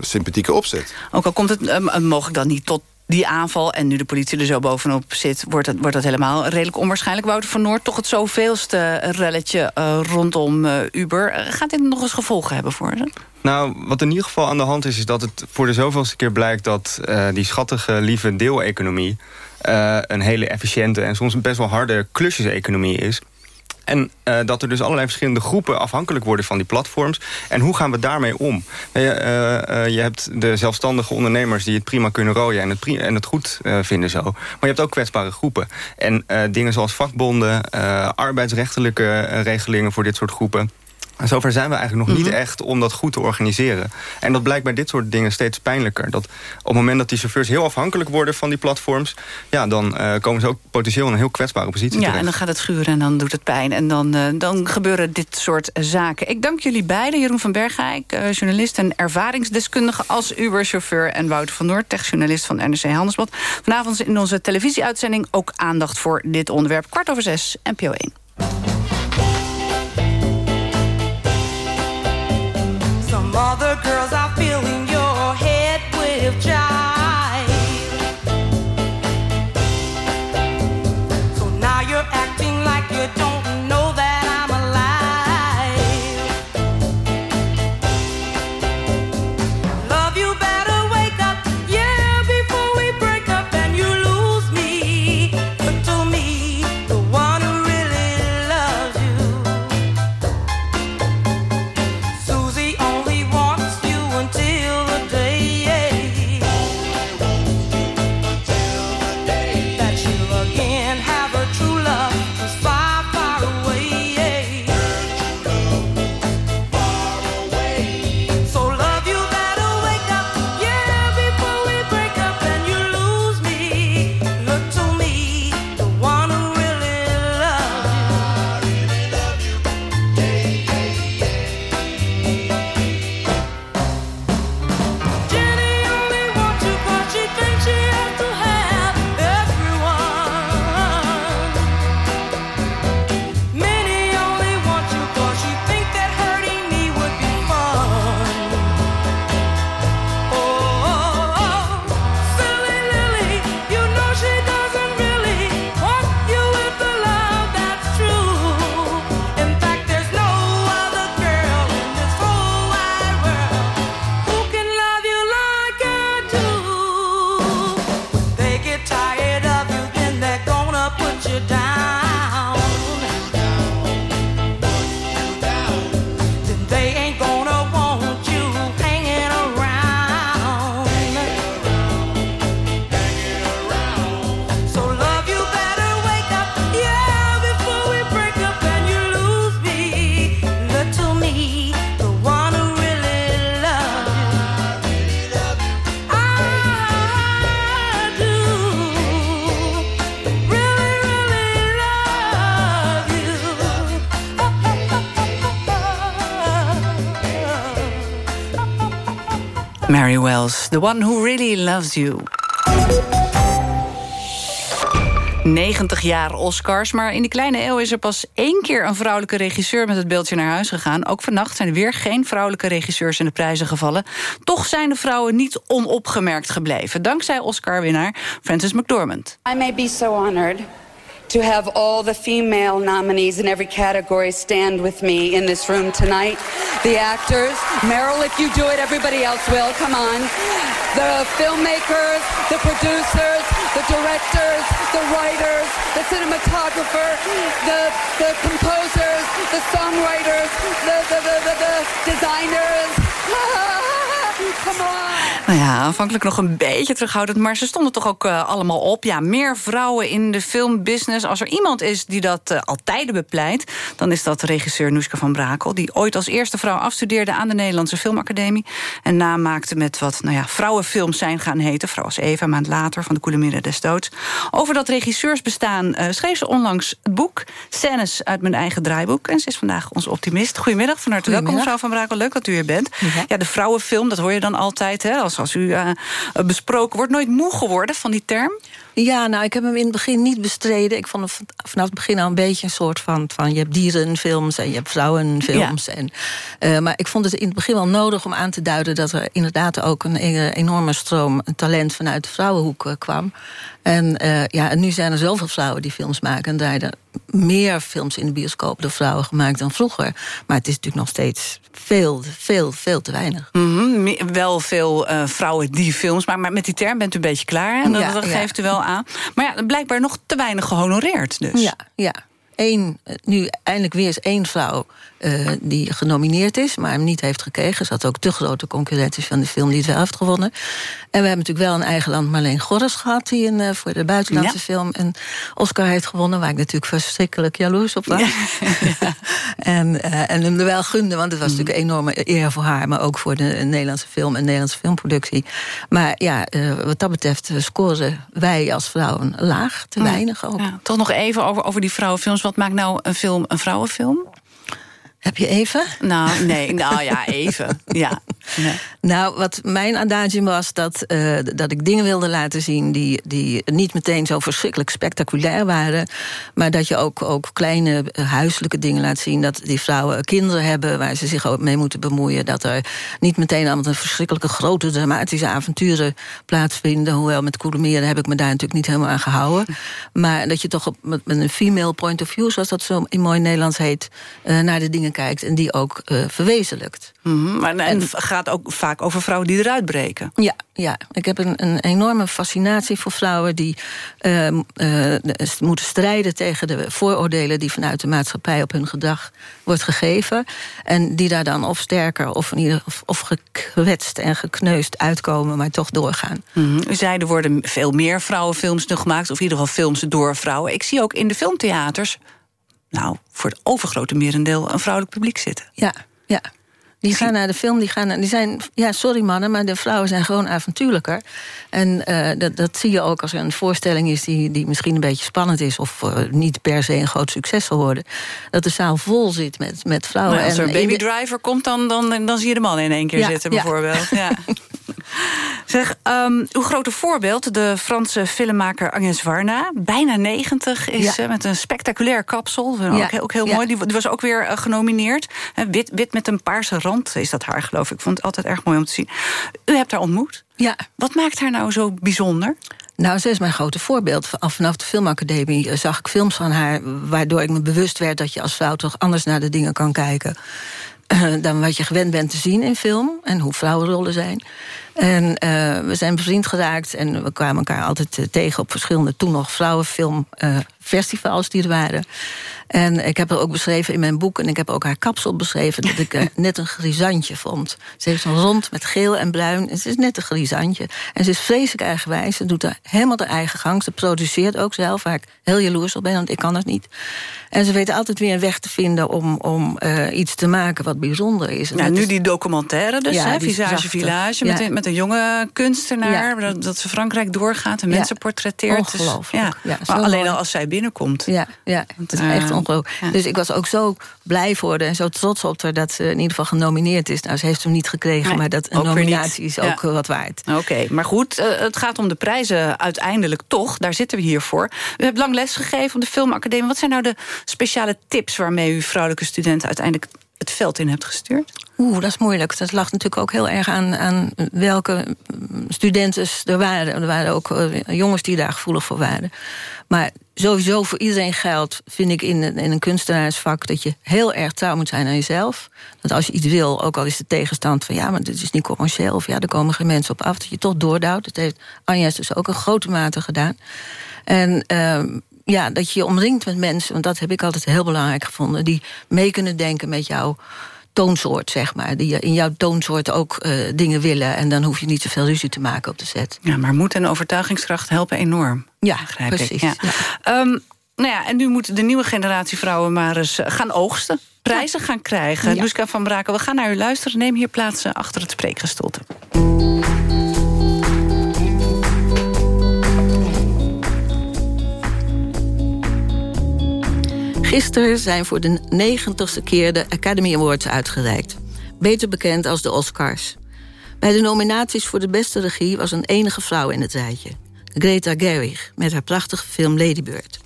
sympathieke opzet. Ook al komt het mogelijk dan niet tot die aanval, en nu de politie er zo bovenop zit... wordt dat, wordt dat helemaal redelijk onwaarschijnlijk. Wouter van Noord, toch het zoveelste relletje uh, rondom uh, Uber. gaat dit nog eens gevolgen hebben voor ze? Nou, wat in ieder geval aan de hand is... is dat het voor de zoveelste keer blijkt dat die schattige, lieve deeleconomie... een hele efficiënte en soms best wel harde klusjeseconomie is... En uh, dat er dus allerlei verschillende groepen afhankelijk worden van die platforms. En hoe gaan we daarmee om? Uh, uh, je hebt de zelfstandige ondernemers die het prima kunnen rooien... en het, en het goed vinden zo. Maar je hebt ook kwetsbare groepen. En dingen zoals vakbonden, arbeidsrechtelijke regelingen voor dit soort groepen... Zover zijn we eigenlijk nog niet mhm. echt om dat goed te organiseren. En dat blijkt bij dit soort dingen steeds pijnlijker. Dat op het moment dat die chauffeurs heel afhankelijk worden van die platforms... ja, dan uh, komen ze ook potentieel in een heel kwetsbare positie Ja, terecht. en dan gaat het schuren en dan doet het pijn. En dan, uh, dan gebeuren dit soort zaken. Ik dank jullie beiden, Jeroen van Bergijk, uh, journalist en ervaringsdeskundige als Uber-chauffeur... en Wouter van Noord, techjournalist van NRC Handelsblad. Vanavond in onze televisieuitzending ook aandacht voor dit onderwerp. Kwart over zes, NPO 1. Mary Wells, the one who really loves you. 90 jaar Oscars, maar in die kleine eeuw is er pas één keer een vrouwelijke regisseur met het beeldje naar huis gegaan. Ook vannacht zijn er weer geen vrouwelijke regisseurs in de prijzen gevallen. Toch zijn de vrouwen niet onopgemerkt gebleven, dankzij Oscar-winnaar Frances McDormand. I may be so honored to have all the female nominees in every category stand with me in this room tonight. The actors, Meryl, if you do it, everybody else will. Come on. The filmmakers, the producers, the directors, the writers, the cinematographer, the, the composers, the songwriters, the, the, the, the, the designers. Nou ja, aanvankelijk nog een beetje terughoudend... maar ze stonden toch ook uh, allemaal op. Ja, meer vrouwen in de filmbusiness. Als er iemand is die dat uh, al tijden bepleit... dan is dat regisseur Noeska van Brakel... die ooit als eerste vrouw afstudeerde aan de Nederlandse Filmacademie... en namaakte met wat nou ja, vrouwenfilms zijn gaan heten. Vrouw als Eva, een maand later, van de Koele Midden des Doods. Over dat regisseursbestaan uh, schreef ze onlangs het boek... Scènes uit mijn eigen draaiboek. En ze is vandaag onze optimist. Goedemiddag, van harte welkom mevrouw van Brakel. Leuk dat u hier bent. Ja, ja de vrouwenfilm, dat hoor je dan altijd... Hè, als als u uh, besproken wordt. Nooit moe geworden van die term? Ja, nou, ik heb hem in het begin niet bestreden. Ik vond hem vanaf het begin al een beetje een soort van... van je hebt dierenfilms en je hebt vrouwenfilms. Ja. En, uh, maar ik vond het in het begin wel nodig om aan te duiden... dat er inderdaad ook een enorme stroom talent vanuit de vrouwenhoek uh, kwam. En, uh, ja, en nu zijn er zoveel vrouwen die films maken... en draaien meer films in de bioscoop door vrouwen gemaakt dan vroeger. Maar het is natuurlijk nog steeds veel, veel, veel te weinig. Mm -hmm. Wel veel uh, vrouwen die films maken, maar met die term bent u een beetje klaar. En dat, ja, dat ja. geeft u wel Maar ja, blijkbaar nog te weinig gehonoreerd dus. Ja, ja. Eén, nu eindelijk weer eens één vrouw uh, die genomineerd is... maar hem niet heeft gekregen. Ze had ook te grote concurrenties van de film die het wel heeft gewonnen. En we hebben natuurlijk wel een eigen land Marleen Gorres gehad... die een, uh, voor de buitenlandse ja. film een Oscar heeft gewonnen... waar ik natuurlijk verschrikkelijk jaloers op was. Ja. ja. en, uh, en hem er wel gunde, want het was mm. natuurlijk een enorme eer voor haar... maar ook voor de Nederlandse film en Nederlandse filmproductie. Maar ja, wat dat betreft scoren wij als vrouwen laag, te weinig ook. toch nog even over, over die vrouwenfilms. Wat maakt nou een film een vrouwenfilm? Heb je even? Nou, nee, nou ja, even. ja. Nou, wat mijn adagium was, dat, uh, dat ik dingen wilde laten zien... Die, die niet meteen zo verschrikkelijk spectaculair waren... maar dat je ook, ook kleine huiselijke dingen laat zien... dat die vrouwen kinderen hebben waar ze zich ook mee moeten bemoeien... dat er niet meteen allemaal een verschrikkelijke grote dramatische avonturen plaatsvinden... hoewel met Koele Meren heb ik me daar natuurlijk niet helemaal aan gehouden. Maar dat je toch op, met, een female point of view, zoals dat zo in mooi Nederlands heet... Uh, naar de dingen kijkt en die ook uh, verwezenlijkt. Mm -hmm. Maar en het gaat ook vaak over vrouwen die eruit breken. Ja, ja. ik heb een, een enorme fascinatie voor vrouwen... die uh, uh, moeten strijden tegen de vooroordelen... die vanuit de maatschappij op hun gedrag wordt gegeven. En die daar dan of sterker of, in ieder, of, of gekwetst en gekneusd uitkomen... maar toch doorgaan. Mm -hmm. U zei, er worden veel meer vrouwenfilms gemaakt... of in ieder geval films door vrouwen. Ik zie ook in de filmtheaters nou, voor het overgrote merendeel een vrouwelijk publiek zitten. Ja, ja. Die gaan naar de film, die gaan naar, die zijn, ja, sorry mannen, maar de vrouwen zijn gewoon avontuurlijker. En uh, dat, dat zie je ook als er een voorstelling is die, die misschien een beetje spannend is, of uh, niet per se een groot succes zal worden. Dat de zaal vol zit met, met vrouwen. Nou, als er en, een baby driver komt, dan, dan, dan zie je de man in één keer ja, zitten, bijvoorbeeld. Ja. Zeg, um, uw grote voorbeeld, de Franse filmmaker Agnes Varna. Bijna 90 is ze, ja. met een spectaculair kapsel. Ook, heel, ook heel mooi. Die, was ook weer uh, genomineerd. Wit, wit met een paarse rand is dat haar, geloof ik. Ik vond het altijd erg mooi om te zien. U hebt haar ontmoet. Ja. Wat maakt haar nou zo bijzonder? Nou, ze is mijn grote voorbeeld. Vanaf de filmacademie zag ik films van haar... waardoor ik me bewust werd dat je als vrouw toch anders naar de dingen kan kijken dan wat je gewend bent te zien in film. En hoe vrouwenrollen zijn. En uh, we zijn bevriend geraakt. En we kwamen elkaar altijd uh, tegen op verschillende toen nog vrouwenfilmfestivals uh, die er waren. En ik heb er ook beschreven in mijn boek... en ik heb ook haar kapsel beschreven... dat ik net een grisantje vond. Ze heeft zo'n rond met geel en bruin. En ze is net een grisantje. En ze is vreselijk eigenwijs. Ze doet er helemaal de eigen gang. Ze produceert ook zelf, waar ik heel jaloers op ben... want ik kan het niet. En ze weet altijd weer een weg te vinden om, om uh, iets te maken wat bijzonder is. Ja, nu die documentaire dus, ja, hè? Visage Village, met met een jonge kunstenaar. Dat, dat ze Frankrijk doorgaat en Ja. mensen portretteert. Dus, Ongelooflijk. ja. Ja, zo maar alleen al als zij binnenkomt. Ja, ja het is eh, echt ongelooflijk. ja. Dus ik was ook zo blij voor haar en zo trots op haar... dat ze in ieder geval genomineerd is. Nou, ze heeft hem niet gekregen, Nee, maar dat, een nominatie is ook eh, wat waard. Oké, maar goed, eh, het gaat om de prijzen uiteindelijk toch. Daar zitten we hier voor. U hebt lang les gegeven op de Filmacademie. Wat zijn nou de speciale tips waarmee u vrouwelijke studenten uiteindelijk het veld in hebt gestuurd? Oeh, dat is moeilijk. Dat lag natuurlijk ook heel erg aan, aan welke studenten er waren. Er waren ook eh, jongens die daar gevoelig voor waren. Maar sowieso voor iedereen geldt, vind ik in, een- in een kunstenaarsvak... dat je heel erg trouw moet zijn aan jezelf. Dat als je iets wil, ook al is de tegenstand van... ja, maar dit is niet commercieel, of ja, er komen geen mensen op af... dat je toch doordouwt. Dat heeft Anja dus ook in grote mate gedaan. En ehm, ja, dat je je omringt met mensen, want dat heb ik altijd heel belangrijk gevonden... die mee kunnen denken met jou toonsoort, zeg maar. Die in jouw toonsoort ook eh, dingen willen. En dan hoef je niet zoveel ruzie te maken op de set. Ja, maar moed en overtuigingskracht helpen enorm. Ja, precies. Ik. Ja. Ehm, nou ja, en nu moet de nieuwe generatie vrouwen maar eens eh, gaan oogsten. Prijzen gaan krijgen. Ja. Luska van Braken, we gaan naar u luisteren. Neem hier plaats eh, achter het spreekgestoelte. Gisteren zijn voor de negentigste keer de Academy Awards uitgereikt. Beter bekend als de Oscars. Bij de nominaties voor de beste regie was een enige vrouw in het rijtje. Greta Gerwig, met haar prachtige film Lady Bird.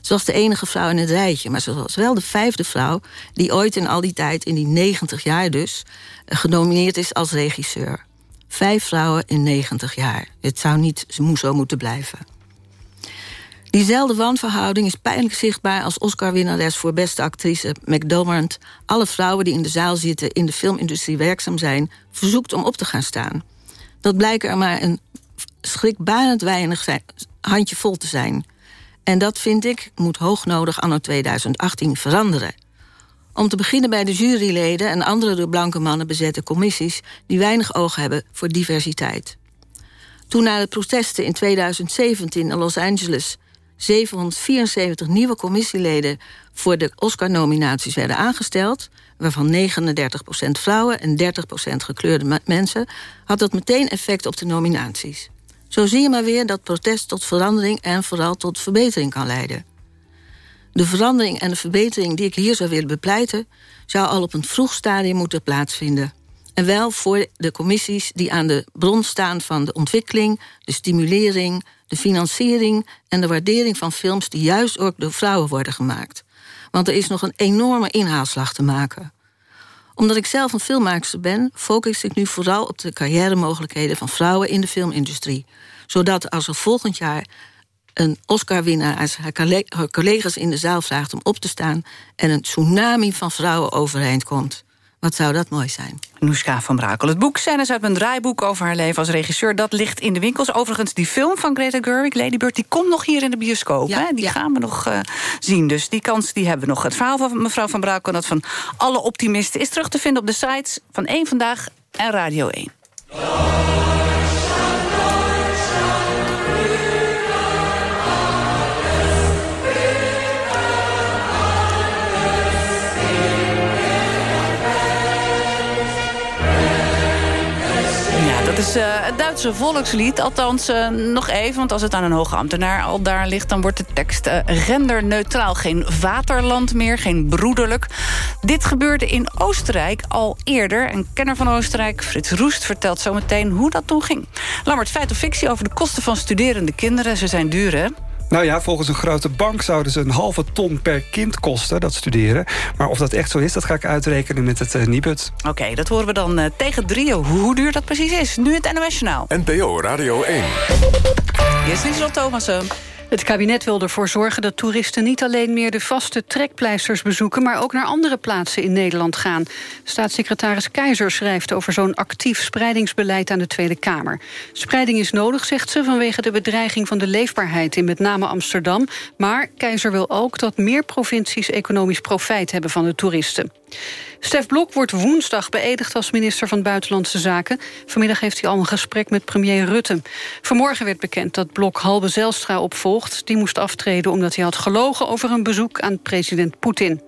Ze was de enige vrouw in het rijtje, maar ze was wel de vijfde vrouw... die ooit in al die tijd, in die 90 jaar dus... eh, genomineerd is als regisseur. Vijf vrouwen in 90 jaar. Het zou niet zo moeten blijven. Diezelfde wanverhouding is pijnlijk zichtbaar als Oscar-winnares voor beste actrice McDormand. Alle vrouwen die in de zaal zitten in de filmindustrie werkzaam zijn, verzoekt om op te gaan staan. Dat blijken er maar een schrikbarend weinig handjevol te zijn. En dat vind ik moet hoognodig anno 2018 veranderen. Om te beginnen bij de juryleden en andere door blanke mannen bezette commissies die weinig oog hebben voor diversiteit. Toen na de protesten in 2017 in Los Angeles 774 nieuwe commissieleden voor de Oscar-nominaties werden aangesteld, waarvan 39% vrouwen en 30% gekleurde me- mensen, had dat meteen effect op de nominaties. Zo zie je maar weer dat protest tot verandering en vooral tot verbetering kan leiden. De verandering en de verbetering die ik hier zou willen bepleiten, zou al op een vroeg stadium moeten plaatsvinden. En wel voor de commissies die aan de bron staan van de ontwikkeling, de stimulering, de financiering en de waardering van films die juist ook door vrouwen worden gemaakt. Want er is nog een enorme inhaalslag te maken. Omdat ik zelf een filmmaakster ben, focus ik nu vooral op de carrière-mogelijkheden van vrouwen in de filmindustrie. Zodat als er volgend jaar een Oscar-winnaar als haar colle- haar collega's in de zaal vraagt om op te staan en een tsunami van vrouwen overeind komt. Wat zou dat mooi zijn? Noeska van Brakel. Het boek Scènes uit mijn draaiboek over haar leven als regisseur... dat ligt in de winkels. Overigens, die film van Greta Gerwig, Lady Bird... die komt nog hier in de bioscoop. Ja, hè? Die ja. gaan we nog eh, zien. Dus die kans die hebben we nog. Het verhaal van mevrouw van Brakel... en dat van alle optimisten is terug te vinden op de sites... van 1 Vandaag en Radio 1. Eh, het Duitse volkslied. Althans, eh, nog even, want als het aan een hoge ambtenaar al daar ligt... dan wordt de tekst eh, genderneutraal. Geen vaterland meer, geen broederlijk. Dit gebeurde in Oostenrijk al eerder. Een kenner van Oostenrijk, Frits Roest, vertelt zometeen hoe dat toen ging. Lammert, feit of fictie over de kosten van studerende kinderen. Ze zijn duur, hè? Nou ja, volgens een grote bank zouden ze een halve ton per kind kosten, dat studeren. Maar of dat echt zo is, dat ga ik uitrekenen met het uh, Nibud. Oké, dat horen we dan eh, tegen drieën, hoe duur dat precies is. Nu het NOS Journaal. NPO Radio 1. Hier is Lieselot Thomassen. Het kabinet wil ervoor zorgen dat toeristen niet alleen meer de vaste trekpleisters bezoeken... maar ook naar andere plaatsen in Nederland gaan. Staatssecretaris Keizer schrijft over zo'n actief spreidingsbeleid aan de Tweede Kamer. Spreiding is nodig, zegt ze, vanwege de bedreiging van de leefbaarheid in met name Amsterdam. Maar Keizer wil ook dat meer provincies economisch profijt hebben van de toeristen. Stef Blok wordt woensdag beëdigd als minister van Buitenlandse Zaken. Vanmiddag heeft hij al een gesprek met premier Rutte. Vanmorgen werd bekend dat Blok Halbe Zelstra opvolgt. Die moest aftreden omdat hij had gelogen over een bezoek aan president Poetin.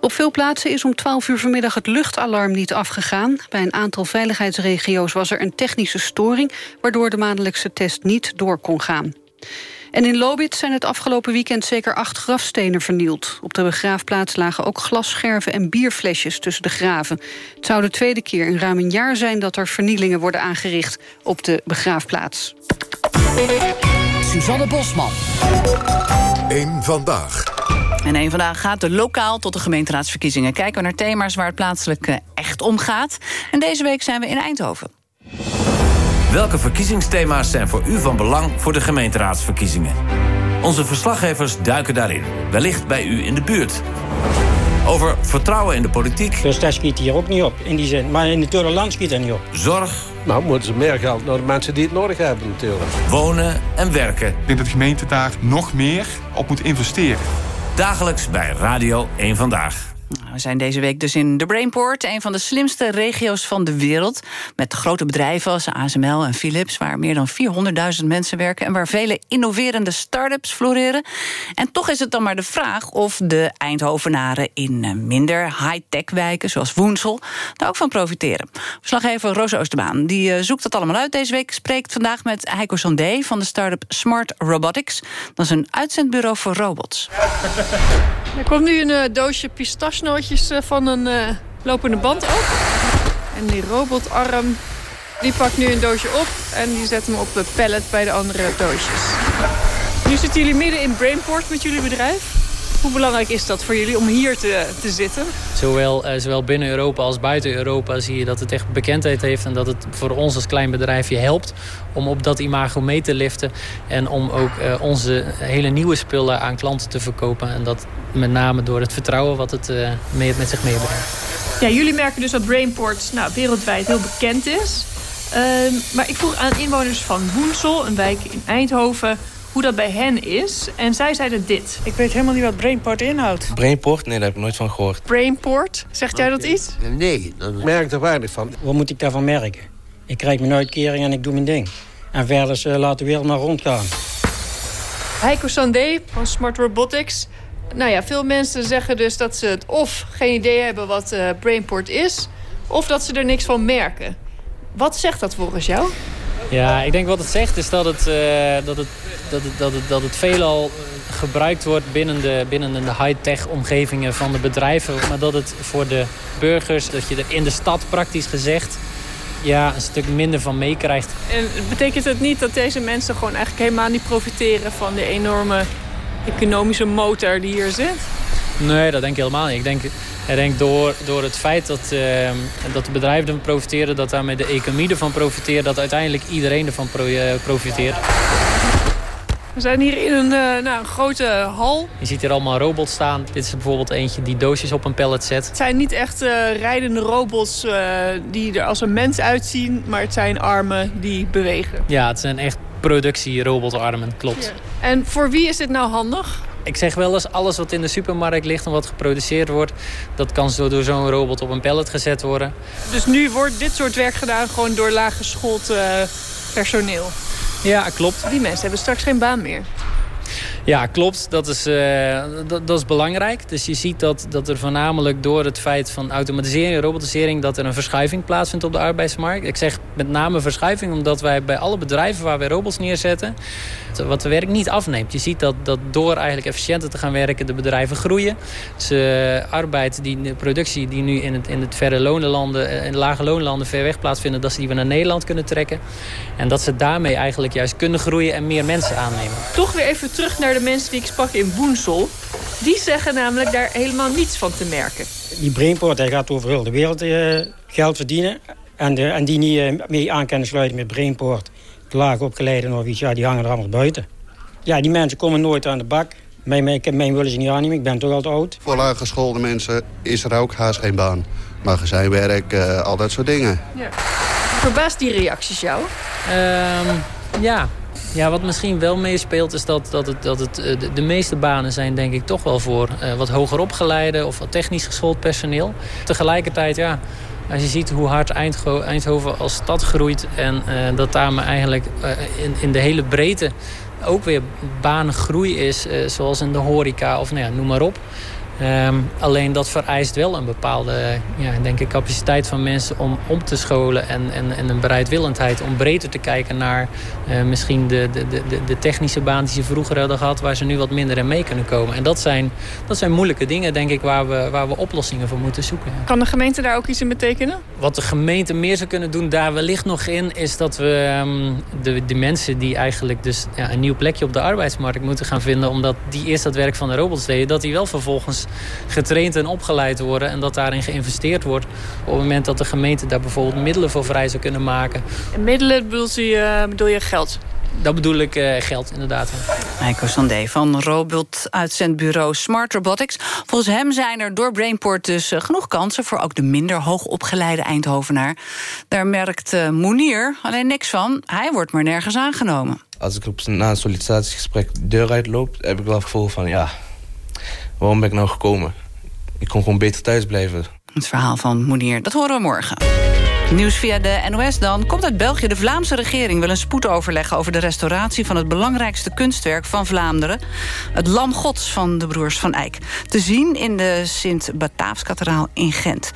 Op veel plaatsen is om 12 uur vanmiddag het luchtalarm niet afgegaan. Bij een aantal veiligheidsregio's was er een technische storing... waardoor de maandelijkse test niet door kon gaan. En in Lobit zijn het afgelopen weekend zeker acht grafstenen vernield. Op de begraafplaats lagen ook glasscherven en bierflesjes tussen de graven. Het zou de tweede keer in ruim een jaar zijn... dat er vernielingen worden aangericht op de begraafplaats. Suzanne Bosman. Eén vandaag. En één vandaag gaat de lokaal tot de gemeenteraadsverkiezingen. Kijken we naar thema's waar het plaatselijk eh, echt om gaat. En deze week zijn we in Eindhoven. Welke verkiezingsthema's zijn voor u van belang voor de gemeenteraadsverkiezingen? Onze verslaggevers duiken daarin, wellicht bij u in de buurt. Over vertrouwen in de politiek. Dus dat schiet hier ook niet op, in die zin. Maar in het hele land schiet dat niet op. Zorg. Nou, moeten ze meer geld naar de mensen die het nodig hebben natuurlijk. Wonen en werken. Ik denk dat de gemeente daar nog meer op moet investeren. Dagelijks bij Radio 1 Vandaag. We zijn deze week dus in de Brainport, een van de slimste regio's van de wereld. Met grote bedrijven als ASML en Philips, waar meer dan 400.000 mensen werken en waar vele innoverende start-ups floreren. En toch is het dan maar de vraag of de Eindhovenaren in eh, minder high-tech wijken, zoals Woensel, daar ook van profiteren. Verslaggever Roos Oosterbaan die eh, zoekt dat allemaal uit deze week. Spreekt vandaag met Heiko Sondé van de start-up Smart Robotics. Dat is een uitzendbureau voor robots. Er komt nu een uh, doosje pistachenootjes uh, van een uh, lopende band op. En die robotarm die pakt nu een doosje op en die zet hem op de pallet bij de andere doosjes. Nu zitten jullie midden in Brainport met jullie bedrijf. Hoe belangrijk is dat voor jullie om hier te, te zitten? Zowel, uh, zowel binnen Europa als buiten Europa zie je dat het echt bekendheid heeft... en dat het voor ons als klein bedrijfje helpt om op dat imago mee te liften... en om ook uh, onze hele nieuwe spullen aan klanten te verkopen. En dat met name door het vertrouwen wat het mee, met zich meebrengt. Ja, jullie merken dus dat Brainport nou, wereldwijd heel bekend is. Ehm, maar ik vroeg aan inwoners van Woensel, een wijk in Eindhoven hoe dat bij hen is. En zij zeiden dit. Ik weet helemaal niet wat Brainport inhoudt. Brainport? Nee, daar heb ik nooit van gehoord. Brainport? Zegt jij dat iets? Nee, ik merk er weinig van. Wat moet ik daarvan merken? Ik krijg mijn uitkering en ik doe mijn ding. En verder uh, laat de wereld maar rondgaan. Heiko Sandé van Smart Robotics. Nou ja, veel mensen zeggen dus dat ze het of geen idee hebben wat uh, Brainport is... of dat ze er niks van merken. Wat zegt dat volgens jou? Ja, ik denk wat het zegt is dat het, uh, dat het, dat het, dat het, dat het veelal gebruikt wordt binnen de, binnen de high-tech omgevingen van de bedrijven. Maar dat het voor de burgers, dat je er in de stad praktisch gezegd ja, een stuk minder van meekrijgt. En betekent het niet dat deze mensen gewoon eigenlijk helemaal niet profiteren van de enorme economische motor die hier zit? Nee, dat denk ik helemaal niet. Ik denk, ik denk door, door het feit dat, uh, dat de bedrijven ervan profiteren... dat daarmee de economie ervan profiteert... dat uiteindelijk iedereen ervan pro profiteert. We zijn hier in een, uh, nou, een grote hal. Je ziet hier allemaal robots staan. Dit is bijvoorbeeld eentje die doosjes op een pallet zet. Het zijn niet echt uh, rijdende robots uh, die er als een mens uitzien... maar het zijn armen die bewegen. Ja, het zijn echt productierobotarmen, klopt. Ja. En voor wie is dit nou handig? Ik zeg wel eens, alles wat in de supermarkt ligt en wat geproduceerd wordt... dat kan zo door zo'n robot op een pallet gezet worden. Dus nu wordt dit soort werk gedaan gewoon door laaggeschoold personeel? Ja, klopt. Die mensen hebben straks geen baan meer. Ja, klopt. Dat is, uh, dat, dat, is belangrijk. Dus je ziet dat, dat er voornamelijk door het feit van automatisering en robotisering... dat er een verschuiving plaatsvindt op de arbeidsmarkt. Ik zeg met name verschuiving omdat wij bij alle bedrijven waar wij robots neerzetten... wat de werk niet afneemt. Je ziet dat, dat door eigenlijk efficiënter te gaan werken de bedrijven groeien. Dus uh, arbeid, die, de productie die nu in het, in het verre lonenlanden, in lage loonlanden ver weg plaatsvinden... dat ze die we naar Nederland kunnen trekken. En dat ze daarmee eigenlijk juist kunnen groeien en meer mensen aannemen. Toch weer even terug naar de mensen die ik sprak in Woensel. Die zeggen namelijk daar helemaal niets van te merken. Die Brainport hij gaat over heel de wereld uh, geld verdienen. En, de, en die niet uh, mee aan kunnen sluiten met Brainport... laag opgeleiden of iets, ja, die hangen er allemaal buiten. Ja, die mensen komen nooit aan de bak. Mijn willen ze niet aannemen, ik ben toch al te oud. Voor laag geschoolde mensen is er ook haast geen baan. Magazijnwerk, uh, al dat soort dingen. Ja. Verbaast die reacties jou? Um, ja, ja, wat misschien wel meespeelt is dat, dat, het, dat het, de, de meeste banen zijn denk ik toch wel voor uh, wat hoger opgeleide of wat technisch geschoold personeel. Tegelijkertijd, ja, als je ziet hoe hard Eindhoven als stad groeit en uh, dat daar maar eigenlijk uh, in, in de hele breedte ook weer banengroei is, zoals in de horeca of nou ja, noem maar op. Ehm, alleen dat vereist wel een bepaalde ja, denk ik, capaciteit van mensen om om te scholen en, en, en een bereidwillendheid om breder te kijken naar eh, misschien de, de, de, de technische baan die ze vroeger hadden gehad, waar ze nu wat minder in mee kunnen komen. En dat zijn, dat zijn moeilijke dingen, denk ik, waar we, waar we oplossingen voor moeten zoeken. Kan de gemeente daar ook iets in betekenen? Wat de gemeente meer zou kunnen doen, daar wellicht nog in, is dat we ehm, de, de mensen die eigenlijk dus ja, een nieuw plekje op de arbeidsmarkt moeten gaan vinden, omdat die eerst dat werk van de robots deden, dat die wel vervolgens getraind en opgeleid worden en dat daarin geïnvesteerd wordt op het moment dat de gemeente daar bijvoorbeeld middelen voor vrij zou kunnen maken. En middelen bedoel je, bedoel je geld? Dat bedoel ik uh, geld, inderdaad. Eiko Sandé van Robult uitzendbureau Smart Robotics. Volgens hem zijn er door Brainport dus uh, genoeg kansen... voor ook de minder hoogopgeleide Eindhovenaar. Daar merkt uh, Moenier alleen niks van. Hij wordt maar nergens aangenomen. Als ik op, na een sollicitatiegesprek de deur uitloop... heb ik wel het gevoel van, ja, waarom ben ik nou gekomen? Ik kon gewoon beter thuis blijven. Het verhaal van Moenier, dat horen we morgen. Nieuws via de NOS dan. Komt uit België. De Vlaamse regering wil een spoedoverleg over de restauratie... van het belangrijkste kunstwerk van Vlaanderen. Het Lam Gods van de broers van Eyck. Te zien in de Sint-Bataafskathedraal in Gent.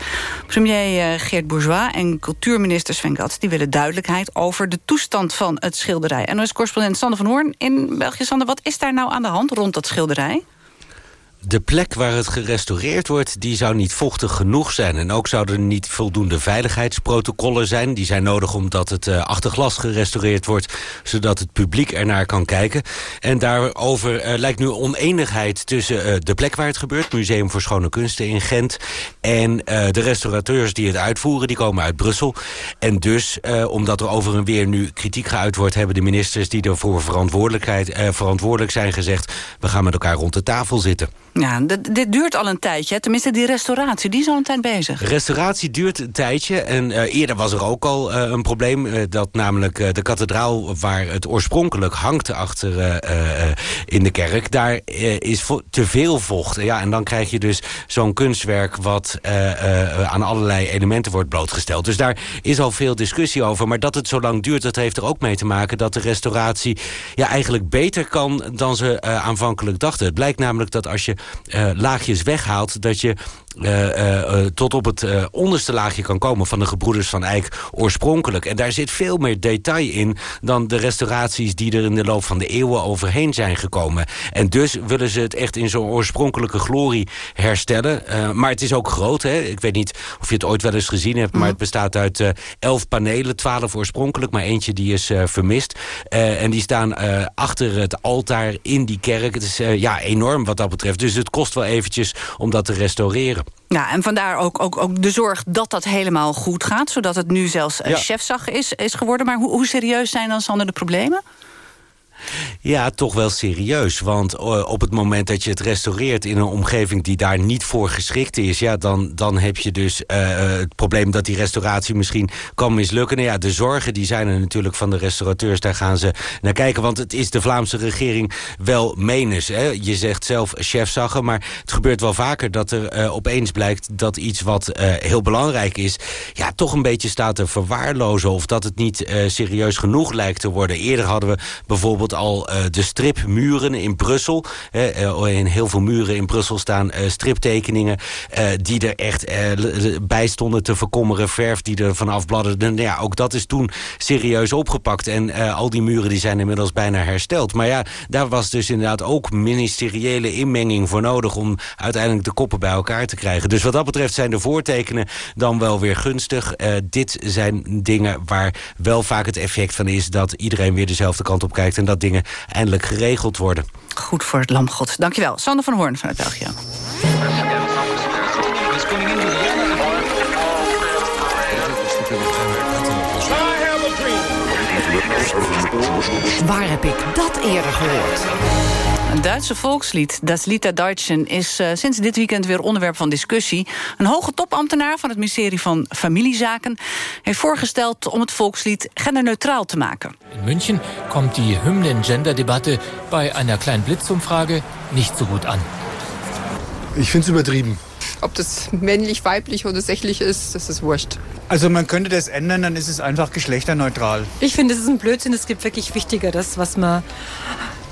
Premier eh, Geert Bourgeois en cultuurminister Sven Gatz... die willen duidelijkheid over de toestand van het schilderij. NOS-correspondent Sander van Hoorn in België. Sander, wat is daar nou aan de hand rond dat schilderij? De plek waar het gerestaureerd wordt, die zou niet vochtig genoeg zijn. En ook zouden niet voldoende veiligheidsprotocollen zijn. Die zijn nodig omdat het uh, achter glas gerestaureerd wordt... zodat het publiek ernaar kan kijken. En daarover uh, lijkt nu oneenigheid tussen uh, de plek waar het gebeurt... Museum voor Schone Kunsten in Gent... en de restaurateurs die het uitvoeren, die komen uit Brussel. En dus, omdat er over en weer nu kritiek geuit wordt... hebben de ministers die ervoor verantwoordelijkheid, verantwoordelijk zijn gezegd... we gaan met elkaar rond de tafel zitten. Ja, dit duurt al een tijdje. Tenminste, die restauratie, die is al een tijd bezig. Restauratie duurt een tijdje. En uh, eerder was er ook al uh, een probleem. Uh, dat namelijk de kathedraal waar het oorspronkelijk hangt achter in de kerk... daar is te veel vocht. Ja, en dan krijg je dus zo'n kunstwerk... wat aan allerlei elementen wordt blootgesteld. Dus daar is al veel discussie over. Maar dat het zo lang duurt, dat heeft er ook mee te maken... dat de restauratie ja, eigenlijk beter kan dan ze aanvankelijk dachten. Het blijkt namelijk dat als je laagjes weghaalt... dat je tot op het onderste laagje kan komen van de gebroeders van Eyck oorspronkelijk. En daar zit veel meer detail in dan de restauraties die er in de loop van de eeuwen overheen zijn gekomen. En dus willen ze het echt in zo'n oorspronkelijke glorie herstellen. maar het is ook groot. Hè? Ik weet niet of je het ooit wel eens gezien hebt, maar het bestaat uit elf panelen, twaalf oorspronkelijk, maar eentje die is vermist. en die staan achter het altaar in die kerk. Het is ja, enorm wat dat betreft. Dus het kost wel eventjes om dat te restaureren. Ja, en vandaar ook, ook, ook de zorg dat dat helemaal goed gaat... zodat het nu zelfs ja. chefzag is, is geworden. Maar hoe, hoe serieus zijn dan, Sander, de problemen? Ja, toch wel serieus. Want uh, op het moment dat je het restaureert in een omgeving die daar niet voor geschikt is... Ja, dan, dan heb je dus uh, het probleem dat die restauratie misschien kan mislukken. Nou ja, de zorgen die zijn er natuurlijk van de restaurateurs. Daar gaan ze naar kijken. Want het is de Vlaamse regering wel menens. Hè? Je zegt zelf chefzaggen, maar het gebeurt wel vaker... dat er opeens blijkt dat iets wat heel belangrijk is... ja, toch een beetje staat te verwaarlozen... of dat het niet serieus genoeg lijkt te worden. Eerder hadden we bijvoorbeeld al uh, de stripmuren in Brussel. Uh, in heel veel muren in Brussel staan uh, striptekeningen... die er echt bij stonden te verkommeren. Verf die er vanaf bladderden. Nou ja, ook dat is toen serieus opgepakt. En al die muren die zijn inmiddels bijna hersteld. Maar ja, daar was dus inderdaad ook ministeriële inmenging voor nodig... om uiteindelijk de koppen bij elkaar te krijgen. Dus wat dat betreft zijn de voortekenen dan wel weer gunstig. dit zijn dingen waar wel vaak het effect van is... dat iedereen weer dezelfde kant op kijkt... en dat dingen eindelijk geregeld worden. Goed voor het lamgod. Dankjewel. Sander van Hoorn vanuit België. Waar heb ik dat eerder gehoord? Een Duitse volkslied, Das Lied der Deutschen... is uh, sinds dit weekend weer onderwerp van discussie. Een hoge topambtenaar van het ministerie van Familiezaken... heeft voorgesteld om het volkslied genderneutraal te maken. In München komt die Hymnen-Gender-Debatte... bij einer kleinen Blitzumfrage nicht so gut an. Ich finde es übertrieben. Ob das männlich, weiblich oder sächlich ist, das ist wurscht. Also man könnte das ändern, dann ist es einfach geschlechterneutral. Ich finde, es ist ein Blödsinn. Es gibt wirklich Wichtigeres, was man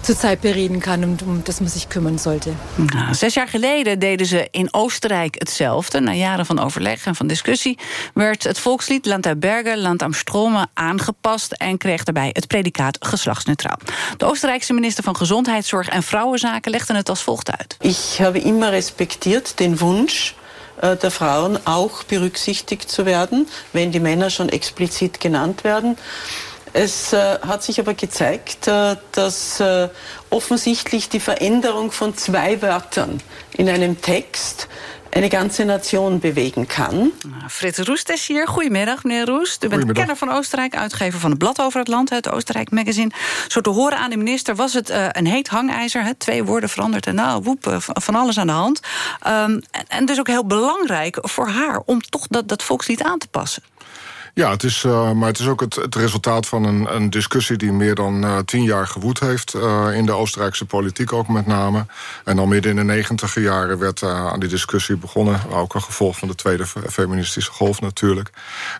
zur Zeit bereden kann und um das man sich kümmern sollte. Nou, zes jaar geleden deden ze in Oostenrijk hetzelfde. Na jaren van overleg en van discussie werd het volkslied Land der Bergen, Land am Strome aangepast en kreeg daarbij het predicaat geslachtsneutraal. De Oostenrijkse minister van Gezondheidszorg en Vrouwenzaken legde het als volgt uit. Ich habe immer respektiert den Wunsch äh, der Frauen auch berücksichtigt zu werden, wenn die Männer schon explizit genannt werden. Es äh, hat sich aber gezeigt, äh, dass äh, offensichtlich die Veränderung von zwei Wörtern in einem Text eine ganze Nation bewegen kan. Frits Roest is hier. Goedemiddag, meneer Roest. U bent kenner van Oostenrijk, uitgever van het blad over het land... het Oostenrijk Magazine. Zo te horen aan de minister was het uh, een heet hangijzer. Hè? Twee woorden veranderd en nou, woep, uh, van alles aan de hand. Um, en, en dus ook heel belangrijk voor haar... om toch dat, dat volkslied aan te passen. Ja, het is, uh, maar het is ook het, resultaat van een, een, discussie die meer dan uh, tien jaar gewoed heeft. Uh, in de Oostenrijkse politiek ook met name. En al midden in de negentiger jaren werd aan die discussie begonnen. Ook een gevolg van de tweede feministische golf natuurlijk.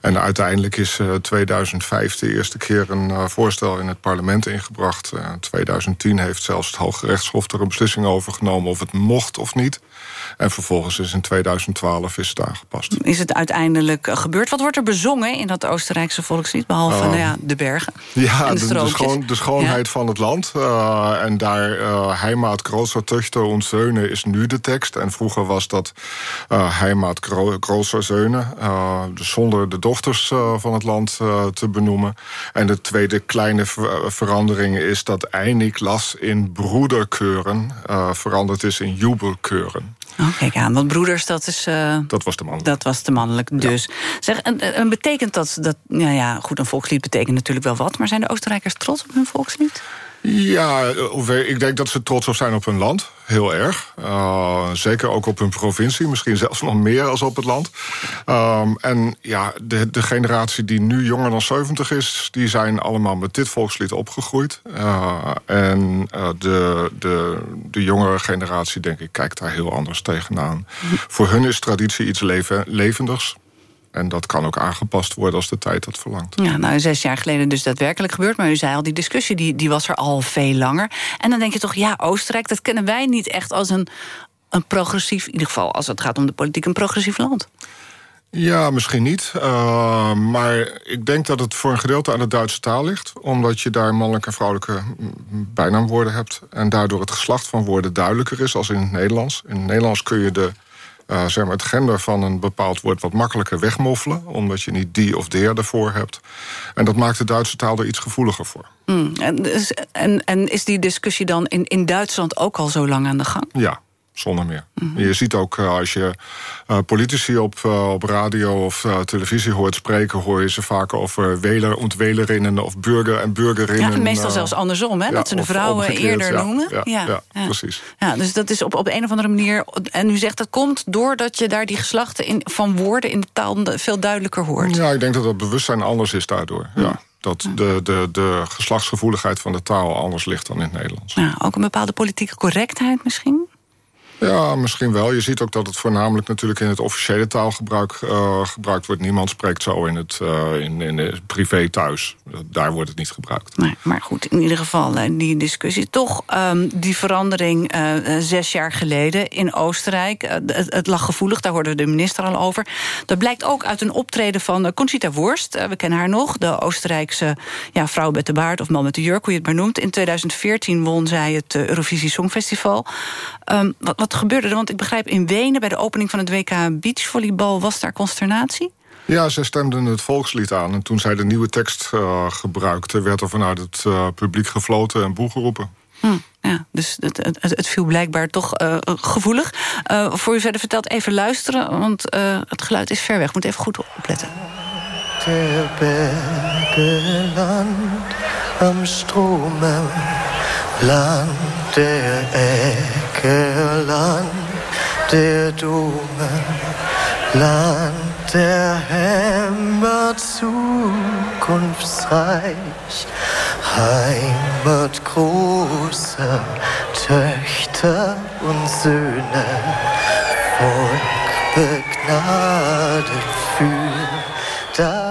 En uiteindelijk is 2005 de eerste keer een voorstel in het parlement ingebracht. In 2010 heeft zelfs het Hoge Rechtshof er een beslissing over genomen of het mocht of niet. En vervolgens is in 2012 is het aangepast. Is het uiteindelijk gebeurd? Wat wordt er bezongen in dat Oostenrijkse volkslied? Behalve nou ja, de bergen Ja, de, de, de, schoon, de schoonheid ja. van het land. Uh, en daar uh, Heimat, großer Töchter und Söhne is nu de tekst. En vroeger was dat uh, Heimat, großer Söhne. dus zonder de dochters van het land te benoemen. En de tweede kleine ver verandering is dat Einig las in broederkeuren... veranderd is in jubelkeuren. Oh, kijk aan, want broeders, dat is... Uh, dat was de mannelijk. Dat was de mannelijk, dus. Ja. Zeg, en, en, betekent dat, dat... Nou ja, goed, een volkslied betekent natuurlijk wel wat... maar zijn de Oostenrijkers trots op hun volkslied? Ja, ik denk dat ze trots op zijn op hun land. Heel erg. Uh, zeker ook op hun provincie. Misschien zelfs nog meer als op het land. Um, en ja, de, de generatie die nu jonger dan 70 is... die zijn allemaal met dit volkslied opgegroeid. Uh, en uh, de, de, de jongere generatie, denk ik, kijkt daar heel anders tegenaan. Voor hun is traditie iets leven, levendigs. En dat kan ook aangepast worden als de tijd dat verlangt. Ja, nou, zes jaar geleden dus daadwerkelijk gebeurd. Maar u zei al, die discussie die, die was er al veel langer. En dan denk je toch, ja, Oostenrijk, dat kennen wij niet echt als een, een progressief... in ieder geval als het gaat om de politiek, een progressief land. Ja, misschien niet. Uh, maar ik denk dat het voor een gedeelte aan de Duitse taal ligt. Omdat je daar mannelijke en vrouwelijke bijnaamwoorden hebt. En daardoor het geslacht van woorden duidelijker is als in het Nederlands. In het Nederlands kun je de uh, zeg maar het gender van een bepaald woord wat makkelijker wegmoffelen. Omdat je niet die of der ervoor hebt. En dat maakt de Duitse taal er iets gevoeliger voor. Mm, en, en, en is die discussie dan in, in Duitsland ook al zo lang aan de gang? Ja, zonder meer. Mm -hmm. Je ziet ook uh, als je uh, politici op, uh, op radio of televisie hoort spreken... hoor je ze vaak over weler ontwelerinnen of burger en burgerinnen. Ja, meestal zelfs andersom, hè? Ja, dat ze de vrouwen eerder ja, noemen. Ja, precies. Ja, dus dat is op, op een of andere manier... En u zegt dat komt doordat je daar die geslachten in, van woorden in de taal veel duidelijker hoort. Ja, ik denk dat het bewustzijn anders is daardoor, ja dat de, de, de geslachtsgevoeligheid van de taal anders ligt dan in het Nederlands. Ja, ook een bepaalde politieke correctheid misschien? Ja, misschien wel. Je ziet ook dat het voornamelijk natuurlijk in het officiële taalgebruik uh, gebruikt wordt. Niemand spreekt zo in het, uh, in, in privé thuis. Daar wordt het niet gebruikt. Nee, maar goed, in ieder geval die discussie. Toch um, die verandering zes jaar geleden in Oostenrijk. Het, lag gevoelig, daar hoorden we de minister al over. Dat blijkt ook uit een optreden van Conchita Wurst. we kennen haar nog, de Oostenrijkse ja, vrouw met de baard... of man met de jurk, hoe je het maar noemt. In 2014 won zij het Eurovisie Songfestival. Um, wat wat gebeurde er? Want ik begrijp in Wenen bij de opening van het WK Beachvolleybal... was daar consternatie? Ja, zij stemden het volkslied aan. En toen zij de nieuwe tekst uh, gebruikte... werd er vanuit het uh, publiek gefloten en boel geroepen. Hm, ja, dus het, het, het, viel blijkbaar toch uh, gevoelig. voor u verder vertelt, even luisteren, want het geluid is ver weg. Moet even goed opletten. Am Land der Ecke, Land der Dome, Land der Heimat zukunftsreich, Heimat großer Töchter und Söhne, Volk begnadet für das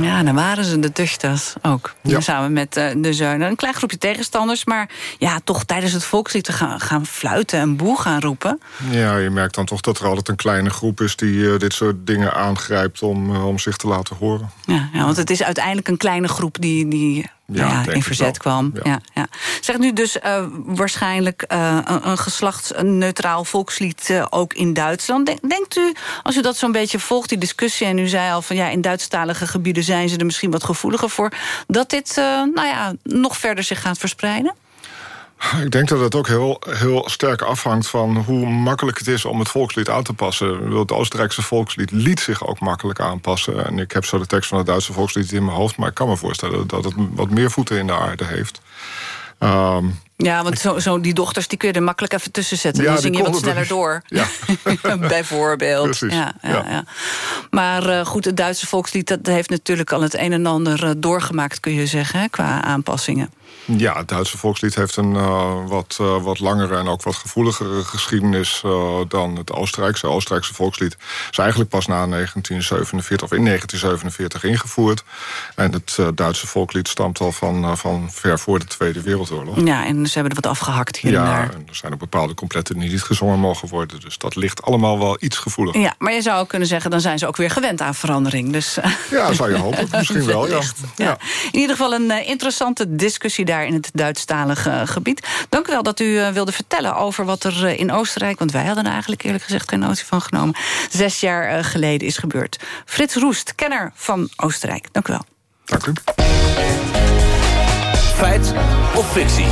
Ja, dan waren ze de tuchtas ook. Samen met uh, de Zeunen. Een klein groepje tegenstanders, maar ja, toch tijdens het volkslied te gaan, gaan fluiten en boe gaan roepen. Ja, je merkt dan toch dat er altijd een kleine groep is die uh, dit soort dingen aangrijpt om, uh, om zich te laten horen. Ja, ja, want het is uiteindelijk een kleine groep die, die ja, in verzet kwam. Ja. Ja, Zeg nu dus uh, waarschijnlijk uh, een, een geslachtsneutraal volkslied uh, ook in Duitsland. Denk, denkt u, als u dat zo'n beetje volgt, die discussie... en u zei al van ja, in Duitsstalige gebieden zijn ze er misschien wat gevoeliger voor... dat dit nou ja, nog verder zich gaat verspreiden? Ik denk dat het ook heel, heel sterk afhangt van hoe makkelijk het is om het volkslied aan te passen. Het Oostenrijkse volkslied liet zich ook makkelijk aanpassen. En ik heb zo de tekst van het Duitse volkslied in mijn hoofd, maar ik kan me voorstellen dat het wat meer voeten in de aarde heeft. Um, ja, want zo, zo, die dochters die kun je er makkelijk even tussen zetten. Ja, dan zing je wat sneller door. Ja. Bijvoorbeeld. Ja, ja, ja, Maar uh, goed, het Duitse volkslied dat heeft natuurlijk al het een en ander uh, doorgemaakt, kun je zeggen, hè, qua aanpassingen. Ja, het Duitse volkslied heeft een uh, wat, uh, wat langere en ook wat gevoeligere geschiedenis uh, dan het Oostenrijkse. Het Oostenrijkse volkslied is eigenlijk pas na 1947 of in 1947 ingevoerd. En het Duitse volkslied stamt al van, van ver voor de Tweede Wereldoorlog. Ja, en ze hebben er wat afgehakt hier ja, en daar. en er zijn ook bepaalde completten die niet gezongen mogen worden. Dus dat ligt allemaal wel iets gevoeliger. Ja, maar je zou ook kunnen zeggen, dan zijn ze ook weer gewend aan verandering. Dus, ja, zou je hopen. Misschien wel, ja. ja. In ieder geval een interessante discussie daar in het Duitsstalige gebied. Dank u wel dat u wilde vertellen over wat er in Oostenrijk... want wij hadden er eigenlijk eerlijk gezegd geen notie van genomen... zes jaar geleden is gebeurd. Frits Roest, kenner van Oostenrijk. Dank u wel. Dank u. Feit of fictie?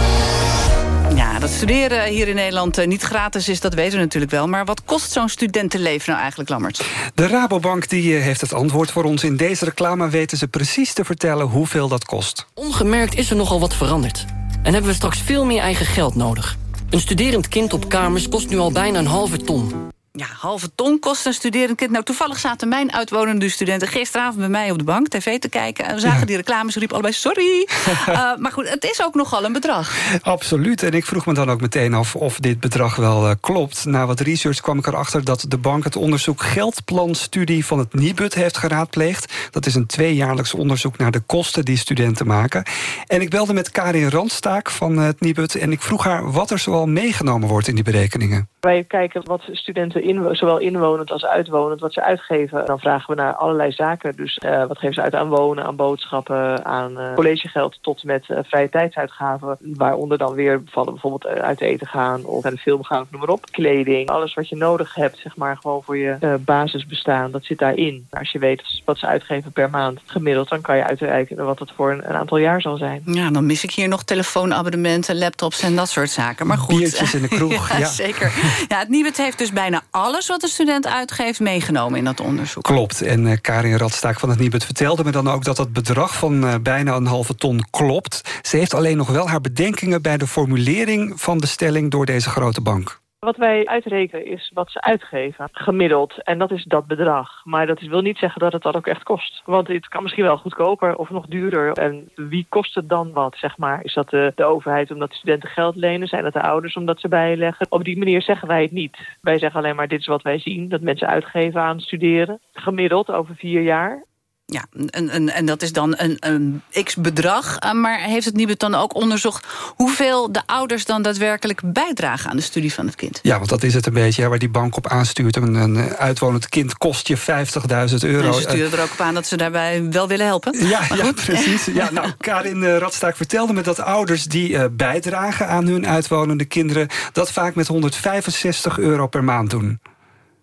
Ja, dat studeren hier in Nederland niet gratis is, dat weten we natuurlijk wel. Maar wat kost zo'n studentenleven nou eigenlijk, Lammert? De Rabobank die heeft het antwoord voor ons. In deze reclame weten ze precies te vertellen hoeveel dat kost. Ongemerkt is er nogal wat veranderd. En hebben we straks veel meer eigen geld nodig. Een studerend kind op kamers kost nu al bijna een halve ton. Ja, halve ton kost een studerend kind. Nou, toevallig zaten mijn uitwonende studenten gisteravond bij mij op de bank tv te kijken. En we zagen die reclames, riepen allebei sorry. uh, maar goed, het is ook nogal een bedrag. Absoluut. En ik vroeg me dan ook meteen af of dit bedrag wel uh, klopt. Na wat research kwam ik erachter dat de bank het onderzoek Geldplanstudie van het Nibud heeft geraadpleegd. Dat is een tweejaarlijks onderzoek naar de kosten die studenten maken. En ik belde met Karin Randstaak van het Nibud en ik vroeg haar wat er zoal meegenomen wordt in die berekeningen. Wij kijken wat studenten, in, zowel inwonend als uitwonend, wat ze uitgeven. Dan vragen we naar allerlei zaken. Dus uh, wat geven ze uit aan wonen, aan boodschappen, aan uh, collegegeld... tot met uh, vrije tijdsuitgaven. Waaronder dan weer vallen bijvoorbeeld uit eten gaan of naar de film gaan, noem maar op. Kleding, alles wat je nodig hebt, zeg maar, gewoon voor je basisbestaan. Dat zit daarin. Als je weet wat ze uitgeven per maand gemiddeld... dan kan je uitrekenen wat het voor een, een aantal jaar zal zijn. Ja, dan mis ik hier nog telefoonabonnementen, laptops en dat soort zaken. Maar goed. Biertjes in de kroeg, ja. ja. zeker. Ja, het Nibud heeft dus bijna alles wat een student uitgeeft meegenomen in dat onderzoek. Klopt. En uh, Karin Radstaak van het Nibud vertelde me dan ook dat het bedrag van uh, bijna een halve ton klopt. Ze heeft alleen nog wel haar bedenkingen bij de formulering van de stelling door deze grote bank. Wat wij uitrekenen is wat ze uitgeven, gemiddeld. En dat is dat bedrag. Maar dat wil niet zeggen dat het dat ook echt kost. Want het kan misschien wel goedkoper of nog duurder. En wie kost het dan wat, zeg maar? Is dat de, de overheid omdat de studenten geld lenen? Zijn dat de ouders omdat ze bijleggen? Op die manier zeggen wij het niet. Wij zeggen alleen maar dit is wat wij zien. Dat mensen uitgeven aan studeren. Gemiddeld over vier jaar. Ja, en, en, en dat is dan een, een x-bedrag. Eh, maar heeft het Nibud dan ook onderzocht... hoeveel de ouders dan daadwerkelijk bijdragen aan de studie van het kind? Ja, want dat is het een beetje waar die bank op aanstuurt. Een, een uitwonend kind kost je 50.000 euro. En ze sturen er ook op aan dat ze daarbij wel willen helpen. Ja, ja precies. Ja, nou, Karin uh, Radstaak vertelde me dat ouders die uh, bijdragen... aan hun uitwonende kinderen... dat vaak met 165 euro per maand doen.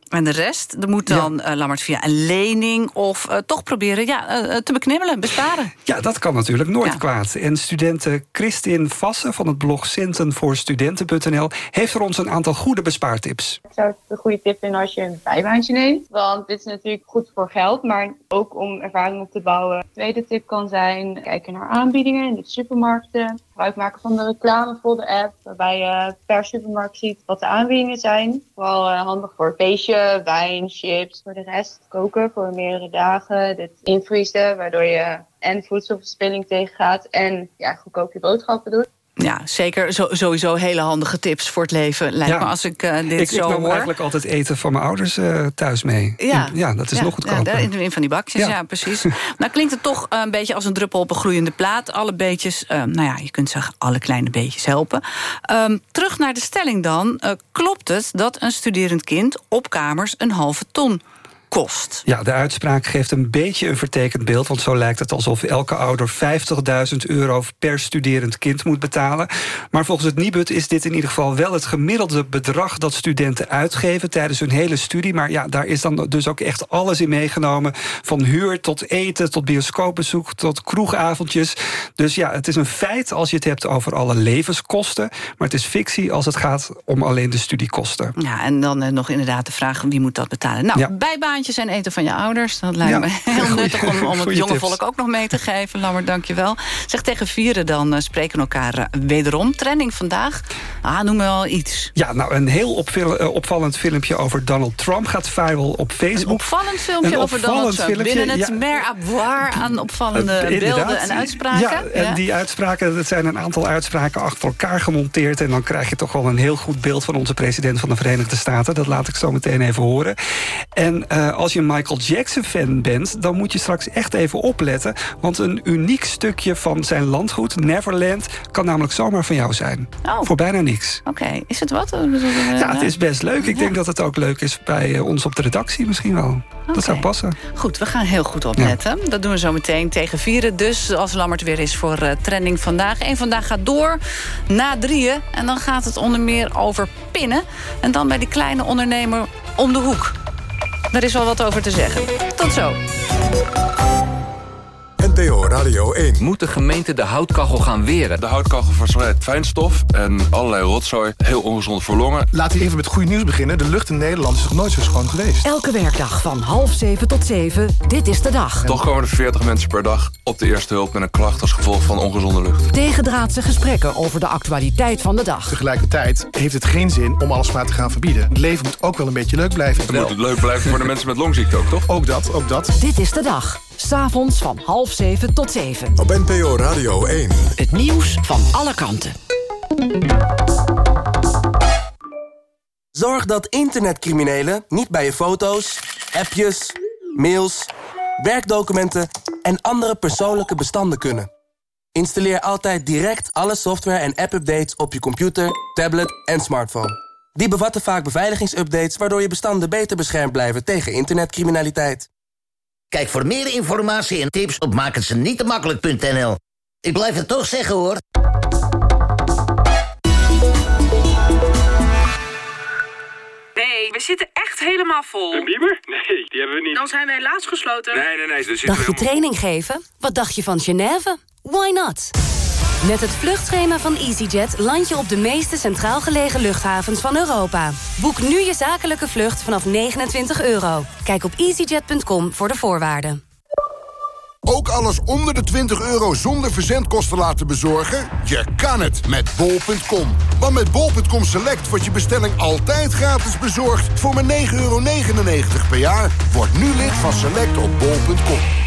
En de rest, dat moet dan, ja. uh, Lammert, via een lening... of uh, toch proberen ja, uh, te beknibbelen, besparen. Ja, dat kan natuurlijk nooit ja. kwaad. En studenten Christin Vassen van het blog Centenvoorstudenten.nl... heeft voor ons een aantal goede bespaartips. Ik zou het een goede tip vinden als je een bijbaantje neemt. Want dit is natuurlijk goed voor geld, maar ook om ervaring op te bouwen. tweede tip kan zijn kijken naar aanbiedingen in de supermarkten. Gebruik maken van de reclame voor de app... waarbij je per supermarkt ziet wat de aanbiedingen zijn. Vooral handig voor feestjes wijn, chips. Voor de rest koken voor meerdere dagen. Dit invriezen, waardoor je en voedselverspilling tegengaat en ja, goedkoop je boodschappen doet. Ja, zeker. Zo, sowieso hele handige tips voor het leven. Lijkt Ja. me als ik eh, dit Ik, zo ik nam hoor. eigenlijk altijd eten van mijn ouders eh, thuis mee. Ja, ja dat is Ja, nog goedkoper. Ja, in, in van die bakjes, ja, Ja. precies. nou klinkt het toch eh, een beetje als een druppel op een gloeiende plaat. Alle beetjes, nou ja, je kunt zeggen alle kleine beetjes helpen. Ehm, terug naar de stelling dan. Klopt het dat een studerend kind op kamers een halve ton kost? Ja, de uitspraak geeft een beetje een vertekend beeld... want zo lijkt het alsof elke ouder 50.000 euro per studerend kind moet betalen. Maar volgens het Nibud is dit in ieder geval wel het gemiddelde bedrag... dat studenten uitgeven tijdens hun hele studie. Maar ja, daar is dan dus ook echt alles in meegenomen. Van huur tot eten, tot bioscoopbezoek, tot kroegavondjes. Dus ja, het is een feit als je het hebt over alle levenskosten... maar het is fictie als het gaat om alleen de studiekosten. Ja, en dan eh, nog inderdaad de vraag wie moet dat betalen. Nou, Ja. Bijbaantjes en eten van je ouders. Dat lijkt Ja, me heel goeie- nuttig om, om het goeie jonge tips. volk ook nog mee te geven. Lammer, dank je wel. Zeg tegen vieren dan eh, spreken elkaar eh, wederom. Trending vandaag. Ah, noem wel iets. Ja, nou, een heel opvill- eh, opvallend filmpje over Donald Trump gaat viral op Facebook. Een opvallend filmpje Een over Donald Trump. filmpje, Binnen het ja. mer à aan opvallende beelden en uitspraken. Ja, en die uitspraken, dat zijn een aantal uitspraken achter elkaar gemonteerd. En dan krijg je toch wel een heel goed beeld van onze president van de Verenigde Staten. Dat laat ik zo meteen even horen. En eh, als je een Michael Jackson-fan bent, dan moet je straks echt even opletten. Want een uniek stukje van zijn landgoed, Neverland, kan namelijk zomaar van jou zijn. Oh. Voor bijna niks. Oké, is het wat? Ja, het is best leuk. Ik denk dat het ook leuk is bij eh, ons op de redactie misschien wel. Dat zou passen. Goed, we gaan heel goed opletten. Dat doen we zo meteen tegen vieren. Dus als Lammert weer is voor eh, trending vandaag. Eén vandaag gaat door na drieën. En dan gaat het onder meer over pinnen. En dan bij die kleine ondernemer om de hoek. Daar is wel wat over te zeggen. Tot zo. NPO Radio 1. Moet de gemeente de houtkachel gaan weren? De houtkachel verspreidt fijnstof en allerlei rotzooi. Heel ongezond voor longen. Laten we even met goed nieuws beginnen. De lucht in Nederland is nog nooit zo schoon geweest. Elke werkdag van half zeven tot zeven. Dit is de dag. Toch komen er 40 mensen per dag op de eerste hulp met een klacht als gevolg van ongezonde lucht. Tegendraadse gesprekken over de actualiteit van de dag. Tegelijkertijd heeft het geen zin om alles maar te gaan verbieden. Het leven moet ook wel een beetje leuk blijven. Het moet het leuk blijven voor de mensen met longziekte ook, toch? Ook dat, ook dat. Dit is de dag. S'avonds van half zeven tot zeven. Op NPO Radio 1. Het nieuws van alle kanten. Zorg dat internetcriminelen niet bij je foto's, appjes, mails, werkdocumenten en andere persoonlijke bestanden kunnen. Installeer altijd direct alle software en app-updates op je computer, tablet en smartphone. Die bevatten vaak beveiligingsupdates waardoor je bestanden beter beschermd blijven tegen internetcriminaliteit. Kijk voor meer informatie en tips op makkelijk.nl. Ik blijf het toch zeggen hoor. Nee, we zitten echt helemaal vol. Een bieber? Nee, die hebben we niet. Dan zijn we helaas gesloten. Nee, nee, nee. Dus Dacht je training geven? Wat dacht je van Genève? Why not? Met het vluchtschema van EasyJet land je op de meeste centraal gelegen luchthavens van Europa. Boek nu je zakelijke vlucht vanaf 29 euro. Kijk op easyjet.com voor de voorwaarden. Ook alles onder de 20 euro zonder verzendkosten laten bezorgen? Je kan het met bol.com. Want met bol.com Select wordt je bestelling altijd gratis bezorgd... voor maar 9,99 euro per jaar. Word nu lid van Select op bol.com.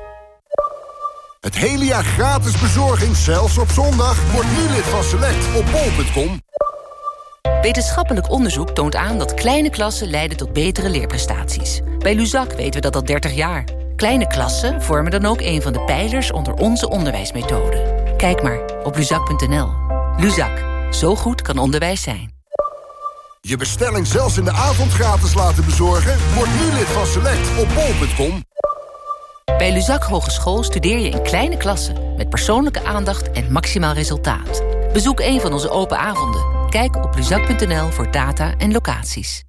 Het hele jaar gratis bezorging, zelfs op zondag. Word nu lid van Select op bol.com. Wetenschappelijk onderzoek toont aan dat kleine klassen leiden tot betere leerprestaties. Bij Luzak weten we dat al 30 jaar. Kleine klassen vormen dan ook een van de pijlers onder onze onderwijsmethode. Kijk maar op luzak.nl. Luzak, zo goed kan onderwijs zijn. Je bestelling zelfs in de avond gratis laten bezorgen? Word nu lid van Select op bol.com. Bij Luzak Hogeschool studeer je in kleine klassen... met persoonlijke aandacht en maximaal resultaat. Bezoek een van onze open avonden. Kijk op luzak.nl voor data en locaties.